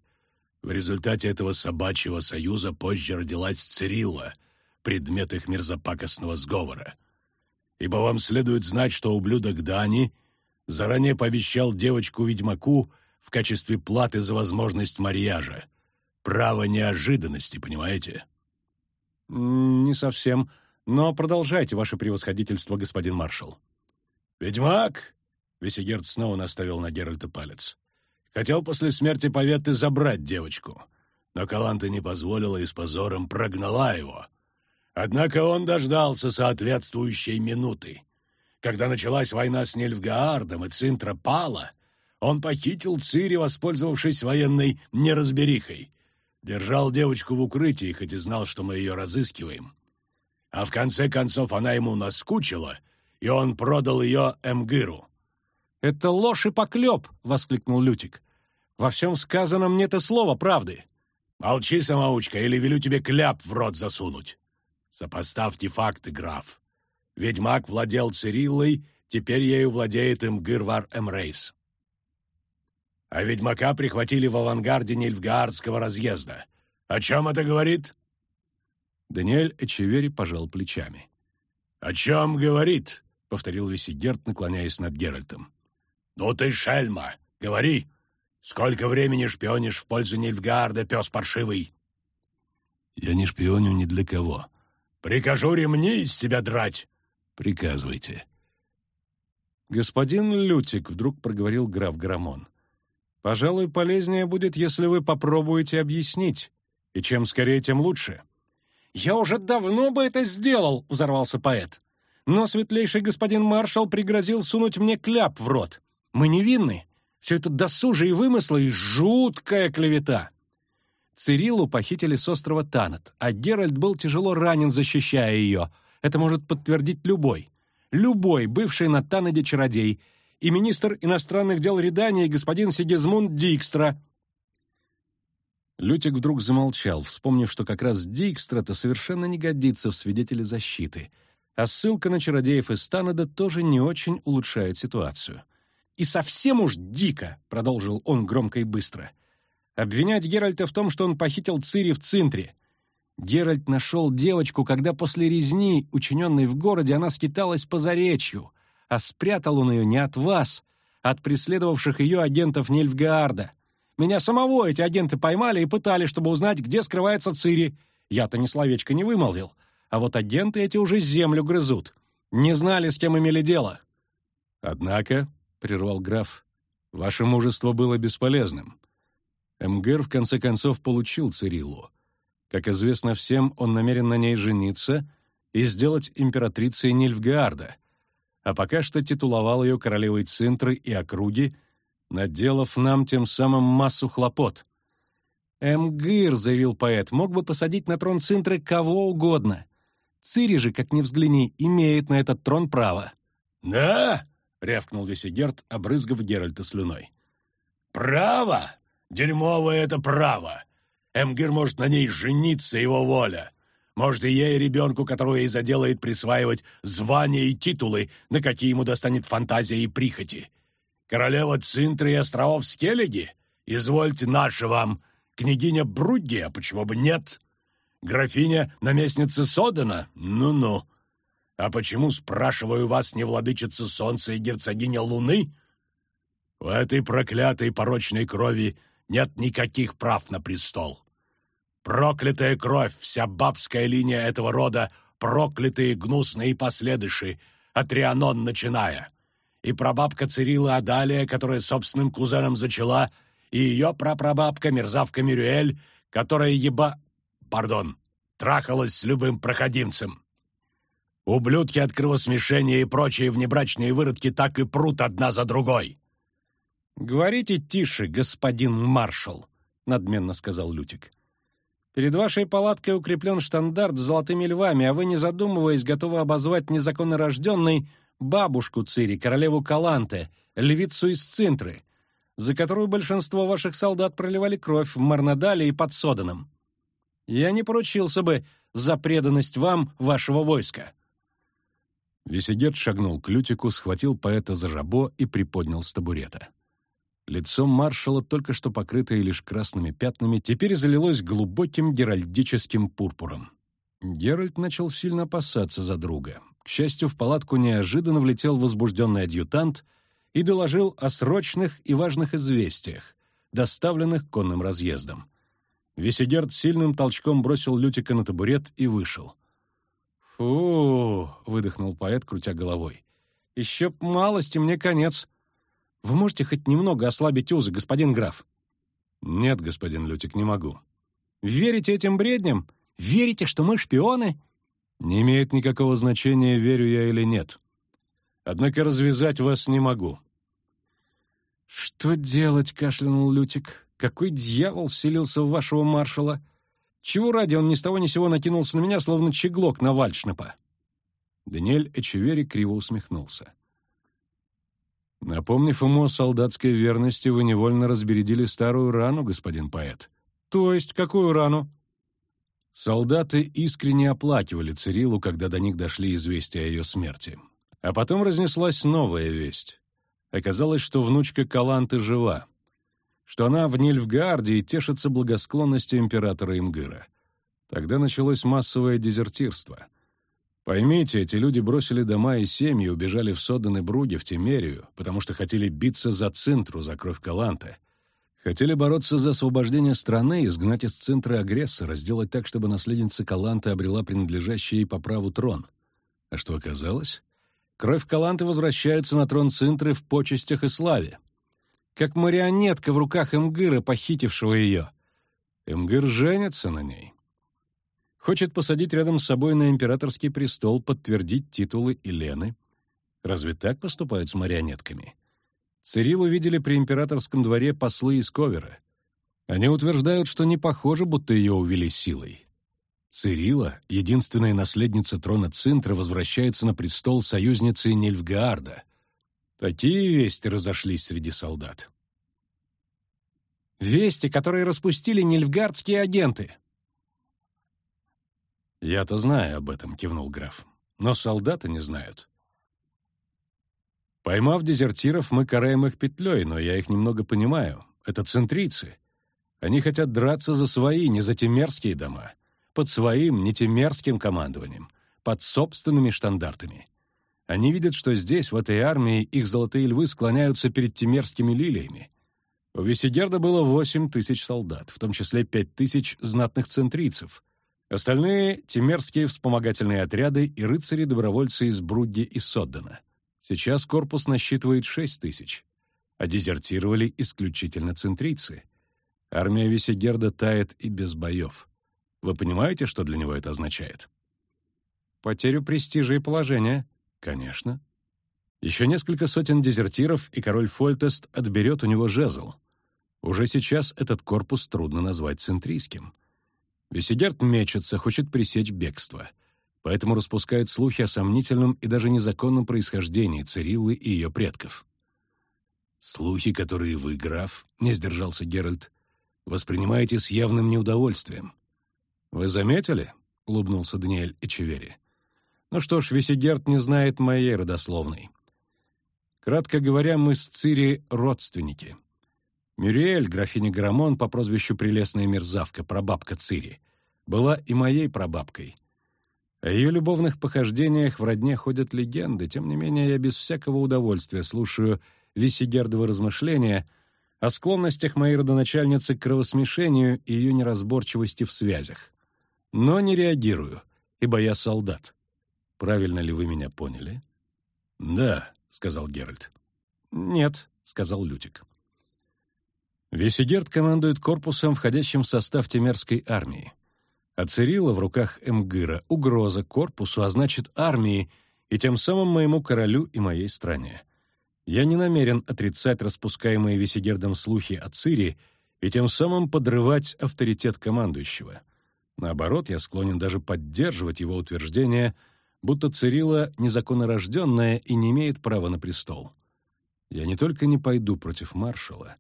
В результате этого собачьего союза позже родилась Цирилла, предмет их мерзопакостного сговора ибо вам следует знать, что ублюдок Дани заранее пообещал девочку-ведьмаку в качестве платы за возможность марьяжа. Право неожиданности, понимаете? «Не совсем. Но продолжайте ваше превосходительство, господин маршал». «Ведьмак?» — Весегерд снова наставил на Геральта палец. «Хотел после смерти Поветы забрать девочку, но Каланта не позволила и с позором прогнала его. Однако он дождался соответствующей минуты. Когда началась война с Нильфгаардом и Цинтра пала, он похитил Цири, воспользовавшись военной неразберихой. Держал девочку в укрытии, хоть и знал, что мы ее разыскиваем. А в конце концов она ему наскучила, и он продал ее Эмгыру. «Это ложь и поклеп!» — воскликнул Лютик. «Во всем сказанном нет и слова правды». «Молчи, самоучка, или велю тебе кляп в рот засунуть». Сопоставьте факты, граф. Ведьмак владел Цириллой, теперь ею владеет Имгырвар Эмрейс. А ведьмака прихватили в авангарде Нильфгаарского разъезда. О чем это говорит?» Даниэль Эчевери пожал плечами. «О чем говорит?» — повторил Весигерт, наклоняясь над Геральтом. «Ну ты шельма! Говори! Сколько времени шпионишь в пользу Нильфгаарда, пес паршивый?» «Я не шпионю ни для кого», Прикажу ремни из тебя драть. Приказывайте. Господин Лютик, вдруг проговорил граф Грамон. Пожалуй, полезнее будет, если вы попробуете объяснить. И чем скорее, тем лучше. Я уже давно бы это сделал, взорвался поэт. Но светлейший господин маршал пригрозил сунуть мне кляп в рот. Мы невинны. Все это досужие вымыслы и жуткая клевета. Цириллу похитили с острова Танат, а Геральт был тяжело ранен, защищая ее. Это может подтвердить любой. Любой, бывший на Танаде чародей. И министр иностранных дел Редании господин Сигизмунд Дикстра. Лютик вдруг замолчал, вспомнив, что как раз Дикстра-то совершенно не годится в свидетели защиты. А ссылка на чародеев из Танада тоже не очень улучшает ситуацию. «И совсем уж дико!» — продолжил он громко и быстро — Обвинять Геральта в том, что он похитил Цири в Цинтре. Геральт нашел девочку, когда после резни, учиненной в городе, она скиталась по заречью, а спрятал он ее не от вас, а от преследовавших ее агентов Нильфгаарда. Меня самого эти агенты поймали и пытали, чтобы узнать, где скрывается Цири. Я-то ни словечко не вымолвил. А вот агенты эти уже землю грызут. Не знали, с кем имели дело. Однако, — прервал граф, — ваше мужество было бесполезным. Эмгер в конце концов получил Цириллу. Как известно всем, он намерен на ней жениться и сделать императрицей Нильфгаарда, а пока что титуловал ее королевой Цинтры и округи, наделав нам тем самым массу хлопот. «Эмгир», — заявил поэт, — «мог бы посадить на трон Цинтры кого угодно. Цири же, как ни взгляни, имеет на этот трон право». «Да?» — рявкнул Весегерт, обрызгав Геральта слюной. «Право? Дерьмовое это право. Эмгир может на ней жениться, его воля. Может, и ей, ребенку, которого ей заделает присваивать звания и титулы, на какие ему достанет фантазия и прихоти. Королева Цинтры и островов Скеллиги? Извольте наше вам. Княгиня Брудди, а почему бы нет? Графиня, наместница Содена? Ну-ну. А почему, спрашиваю вас, не владычица Солнца и герцогиня Луны? В этой проклятой порочной крови нет никаких прав на престол. Проклятая кровь, вся бабская линия этого рода, проклятые гнусные последыши, от Рианон начиная. И прабабка Цирила Адалия, которая собственным кузеном зачала, и ее прапрабабка, мерзавка Мирюэль, которая еба... Пардон, трахалась с любым проходимцем. Ублюдки от кровосмешения и прочие внебрачные выродки так и прут одна за другой. «Говорите тише, господин маршал», — надменно сказал Лютик. «Перед вашей палаткой укреплен штандарт с золотыми львами, а вы, не задумываясь, готовы обозвать незаконно рожденной бабушку Цири, королеву Каланте, львицу из Цинтры, за которую большинство ваших солдат проливали кровь в Марнадале и под Соданом. Я не поручился бы за преданность вам, вашего войска». Весегет шагнул к Лютику, схватил поэта за жабо и приподнял с табурета. Лицо маршала, только что покрытое лишь красными пятнами, теперь залилось глубоким геральдическим пурпуром. Геральт начал сильно опасаться за друга. К счастью, в палатку неожиданно влетел возбужденный адъютант и доложил о срочных и важных известиях, доставленных конным разъездом. Весегерд сильным толчком бросил Лютика на табурет и вышел. «Фу!» — выдохнул поэт, крутя головой. «Еще малости мне конец!» Вы можете хоть немного ослабить узы, господин граф?» «Нет, господин Лютик, не могу». «Верите этим бредням? Верите, что мы шпионы?» «Не имеет никакого значения, верю я или нет. Однако развязать вас не могу». «Что делать?» — кашлянул Лютик. «Какой дьявол вселился в вашего маршала? Чего ради он ни с того ни сего накинулся на меня, словно чеглок на вальшнепа?» Даниэль Эчевери криво усмехнулся. Напомнив ему о солдатской верности, вы невольно разбередили старую рану, господин поэт. То есть какую рану? Солдаты искренне оплакивали Цирилу, когда до них дошли известия о ее смерти. А потом разнеслась новая весть. Оказалось, что внучка Каланты жива, что она в Нильфгаарде и тешится благосклонностью императора Имгыра. Тогда началось массовое дезертирство — Поймите, эти люди бросили дома и семьи, убежали в Соден и Бруге, в Тимерию, потому что хотели биться за Цинтру, за кровь Каланта. Хотели бороться за освобождение страны, изгнать из Цинтры агрессора, сделать так, чтобы наследница Каланта обрела принадлежащий ей по праву трон. А что оказалось? Кровь Каланты возвращается на трон Цинтры в почестях и славе. Как марионетка в руках Эмгыра, похитившего ее. Эмгыр женится на ней. Хочет посадить рядом с собой на императорский престол, подтвердить титулы Елены. Разве так поступают с марионетками? Цирилу видели при императорском дворе послы из Ковера. Они утверждают, что не похоже, будто ее увели силой. Цирила, единственная наследница трона Цинтра, возвращается на престол союзницы Нильфгаарда. Такие вести разошлись среди солдат. «Вести, которые распустили нильфгардские агенты», «Я-то знаю об этом», — кивнул граф. «Но солдаты не знают». Поймав дезертиров, мы караем их петлей, но я их немного понимаю. Это центрийцы. Они хотят драться за свои, не за темерские дома. Под своим, не темерским командованием. Под собственными штандартами. Они видят, что здесь, в этой армии, их золотые львы склоняются перед темерскими лилиями. У Весигерда было восемь тысяч солдат, в том числе пять тысяч знатных центрийцев, Остальные — темерские вспомогательные отряды и рыцари-добровольцы из Брудди и Соддена. Сейчас корпус насчитывает шесть тысяч, а дезертировали исключительно центрийцы. Армия Висегерда тает и без боев. Вы понимаете, что для него это означает? Потерю престижа и положения. Конечно. Еще несколько сотен дезертиров, и король Фольтест отберет у него жезл. Уже сейчас этот корпус трудно назвать центрийским — Весигерт мечется, хочет пресечь бегство. Поэтому распускает слухи о сомнительном и даже незаконном происхождении Цириллы и ее предков. «Слухи, которые вы, граф, — не сдержался Геральт, — воспринимаете с явным неудовольствием». «Вы заметили?» — улыбнулся Даниэль Эчевери. «Ну что ж, Весигерт не знает моей родословной. Кратко говоря, мы с Цири родственники. Мюриэль, графиня Грамон по прозвищу Прелестная Мерзавка, прабабка Цири, была и моей прабабкой. О ее любовных похождениях в родне ходят легенды, тем не менее я без всякого удовольствия слушаю Висигердовы размышления о склонностях моей родоначальницы к кровосмешению и ее неразборчивости в связях. Но не реагирую, ибо я солдат. Правильно ли вы меня поняли? «Да», — сказал Геральт. «Нет», — сказал Лютик. Весигерд командует корпусом, входящим в состав Темерской армии. А Цирила в руках Эмгыра — угроза корпусу, а значит армии, и тем самым моему королю и моей стране. Я не намерен отрицать распускаемые Весигердом слухи о Цири и тем самым подрывать авторитет командующего. Наоборот, я склонен даже поддерживать его утверждение, будто Цирила незаконнорожденная и не имеет права на престол. Я не только не пойду против маршала,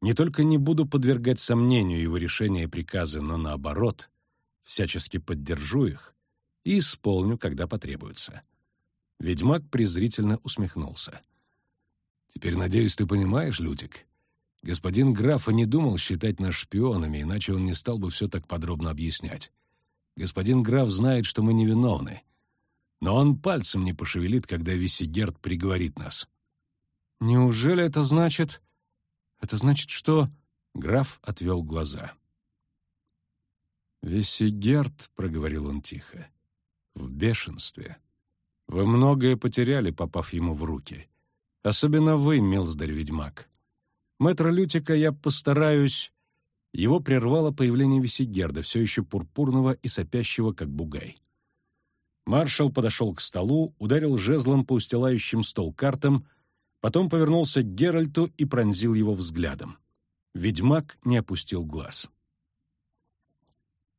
не только не буду подвергать сомнению его решения и приказы, но наоборот, всячески поддержу их и исполню, когда потребуется. Ведьмак презрительно усмехнулся. «Теперь, надеюсь, ты понимаешь, Лютик, господин графа не думал считать нас шпионами, иначе он не стал бы все так подробно объяснять. Господин граф знает, что мы невиновны, но он пальцем не пошевелит, когда Висигерд приговорит нас». «Неужели это значит...» «Это значит, что...» Граф отвел глаза. «Весигерд», — проговорил он тихо, — «в бешенстве. Вы многое потеряли, попав ему в руки. Особенно вы, Милздарь-ведьмак. Мэтра Лютика я постараюсь...» Его прервало появление Весигерда, все еще пурпурного и сопящего, как бугай. Маршал подошел к столу, ударил жезлом по устилающим стол картам, потом повернулся к Геральту и пронзил его взглядом. Ведьмак не опустил глаз.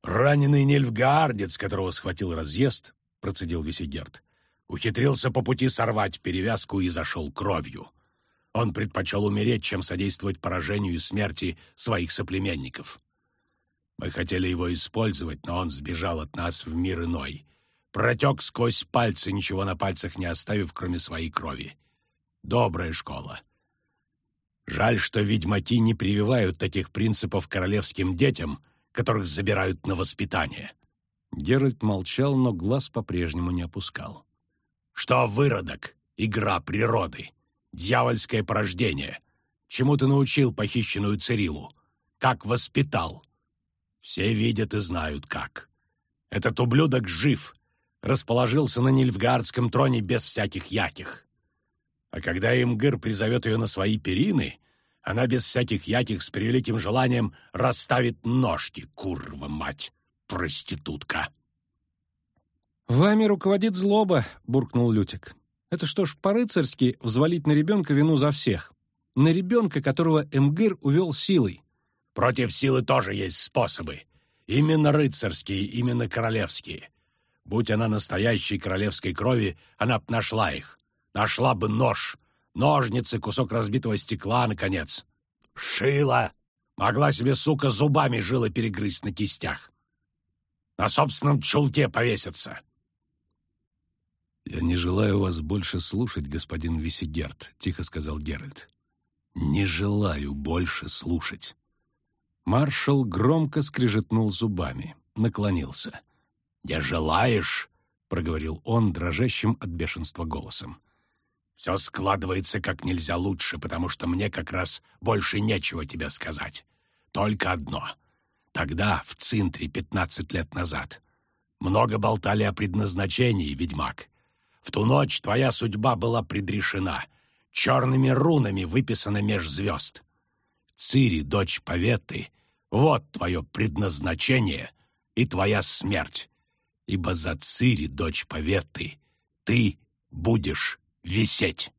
«Раненый нельфгаардец, которого схватил разъезд», — процедил Весигерд, ухитрился по пути сорвать перевязку и зашел кровью. Он предпочел умереть, чем содействовать поражению и смерти своих соплеменников. Мы хотели его использовать, но он сбежал от нас в мир иной. Протек сквозь пальцы, ничего на пальцах не оставив, кроме своей крови. Добрая школа. Жаль, что ведьмаки не прививают таких принципов королевским детям, которых забирают на воспитание. Геральт молчал, но глаз по-прежнему не опускал. Что выродок? Игра природы. Дьявольское порождение. Чему ты научил похищенную Цирилу? Как воспитал? Все видят и знают как. Этот ублюдок жив, расположился на Нильфгардском троне без всяких яких. А когда Имгыр призовет ее на свои перины, она без всяких яких с превеликим желанием расставит ножки, курва мать, проститутка. «Вами руководит злоба», — буркнул Лютик. «Это что ж, по-рыцарски взвалить на ребенка вину за всех? На ребенка, которого Эмгыр увел силой». «Против силы тоже есть способы. Именно рыцарские, именно королевские. Будь она настоящей королевской крови, она б нашла их. Нашла бы нож, ножницы, кусок разбитого стекла, наконец. Шила! Могла себе, сука, зубами жилы перегрызть на кистях. На собственном чулке повеситься. «Я не желаю вас больше слушать, господин Висигерт», — тихо сказал Геральт. «Не желаю больше слушать». Маршал громко скрежетнул зубами, наклонился. «Не желаешь?» — проговорил он дрожащим от бешенства голосом. «Все складывается как нельзя лучше, потому что мне как раз больше нечего тебе сказать. Только одно. Тогда, в Цинтре, пятнадцать лет назад, много болтали о предназначении, ведьмак. В ту ночь твоя судьба была предрешена, черными рунами выписана меж звезд. Цири, дочь Поветы, вот твое предназначение и твоя смерть, ибо за Цири, дочь Поветы, ты будешь висеть.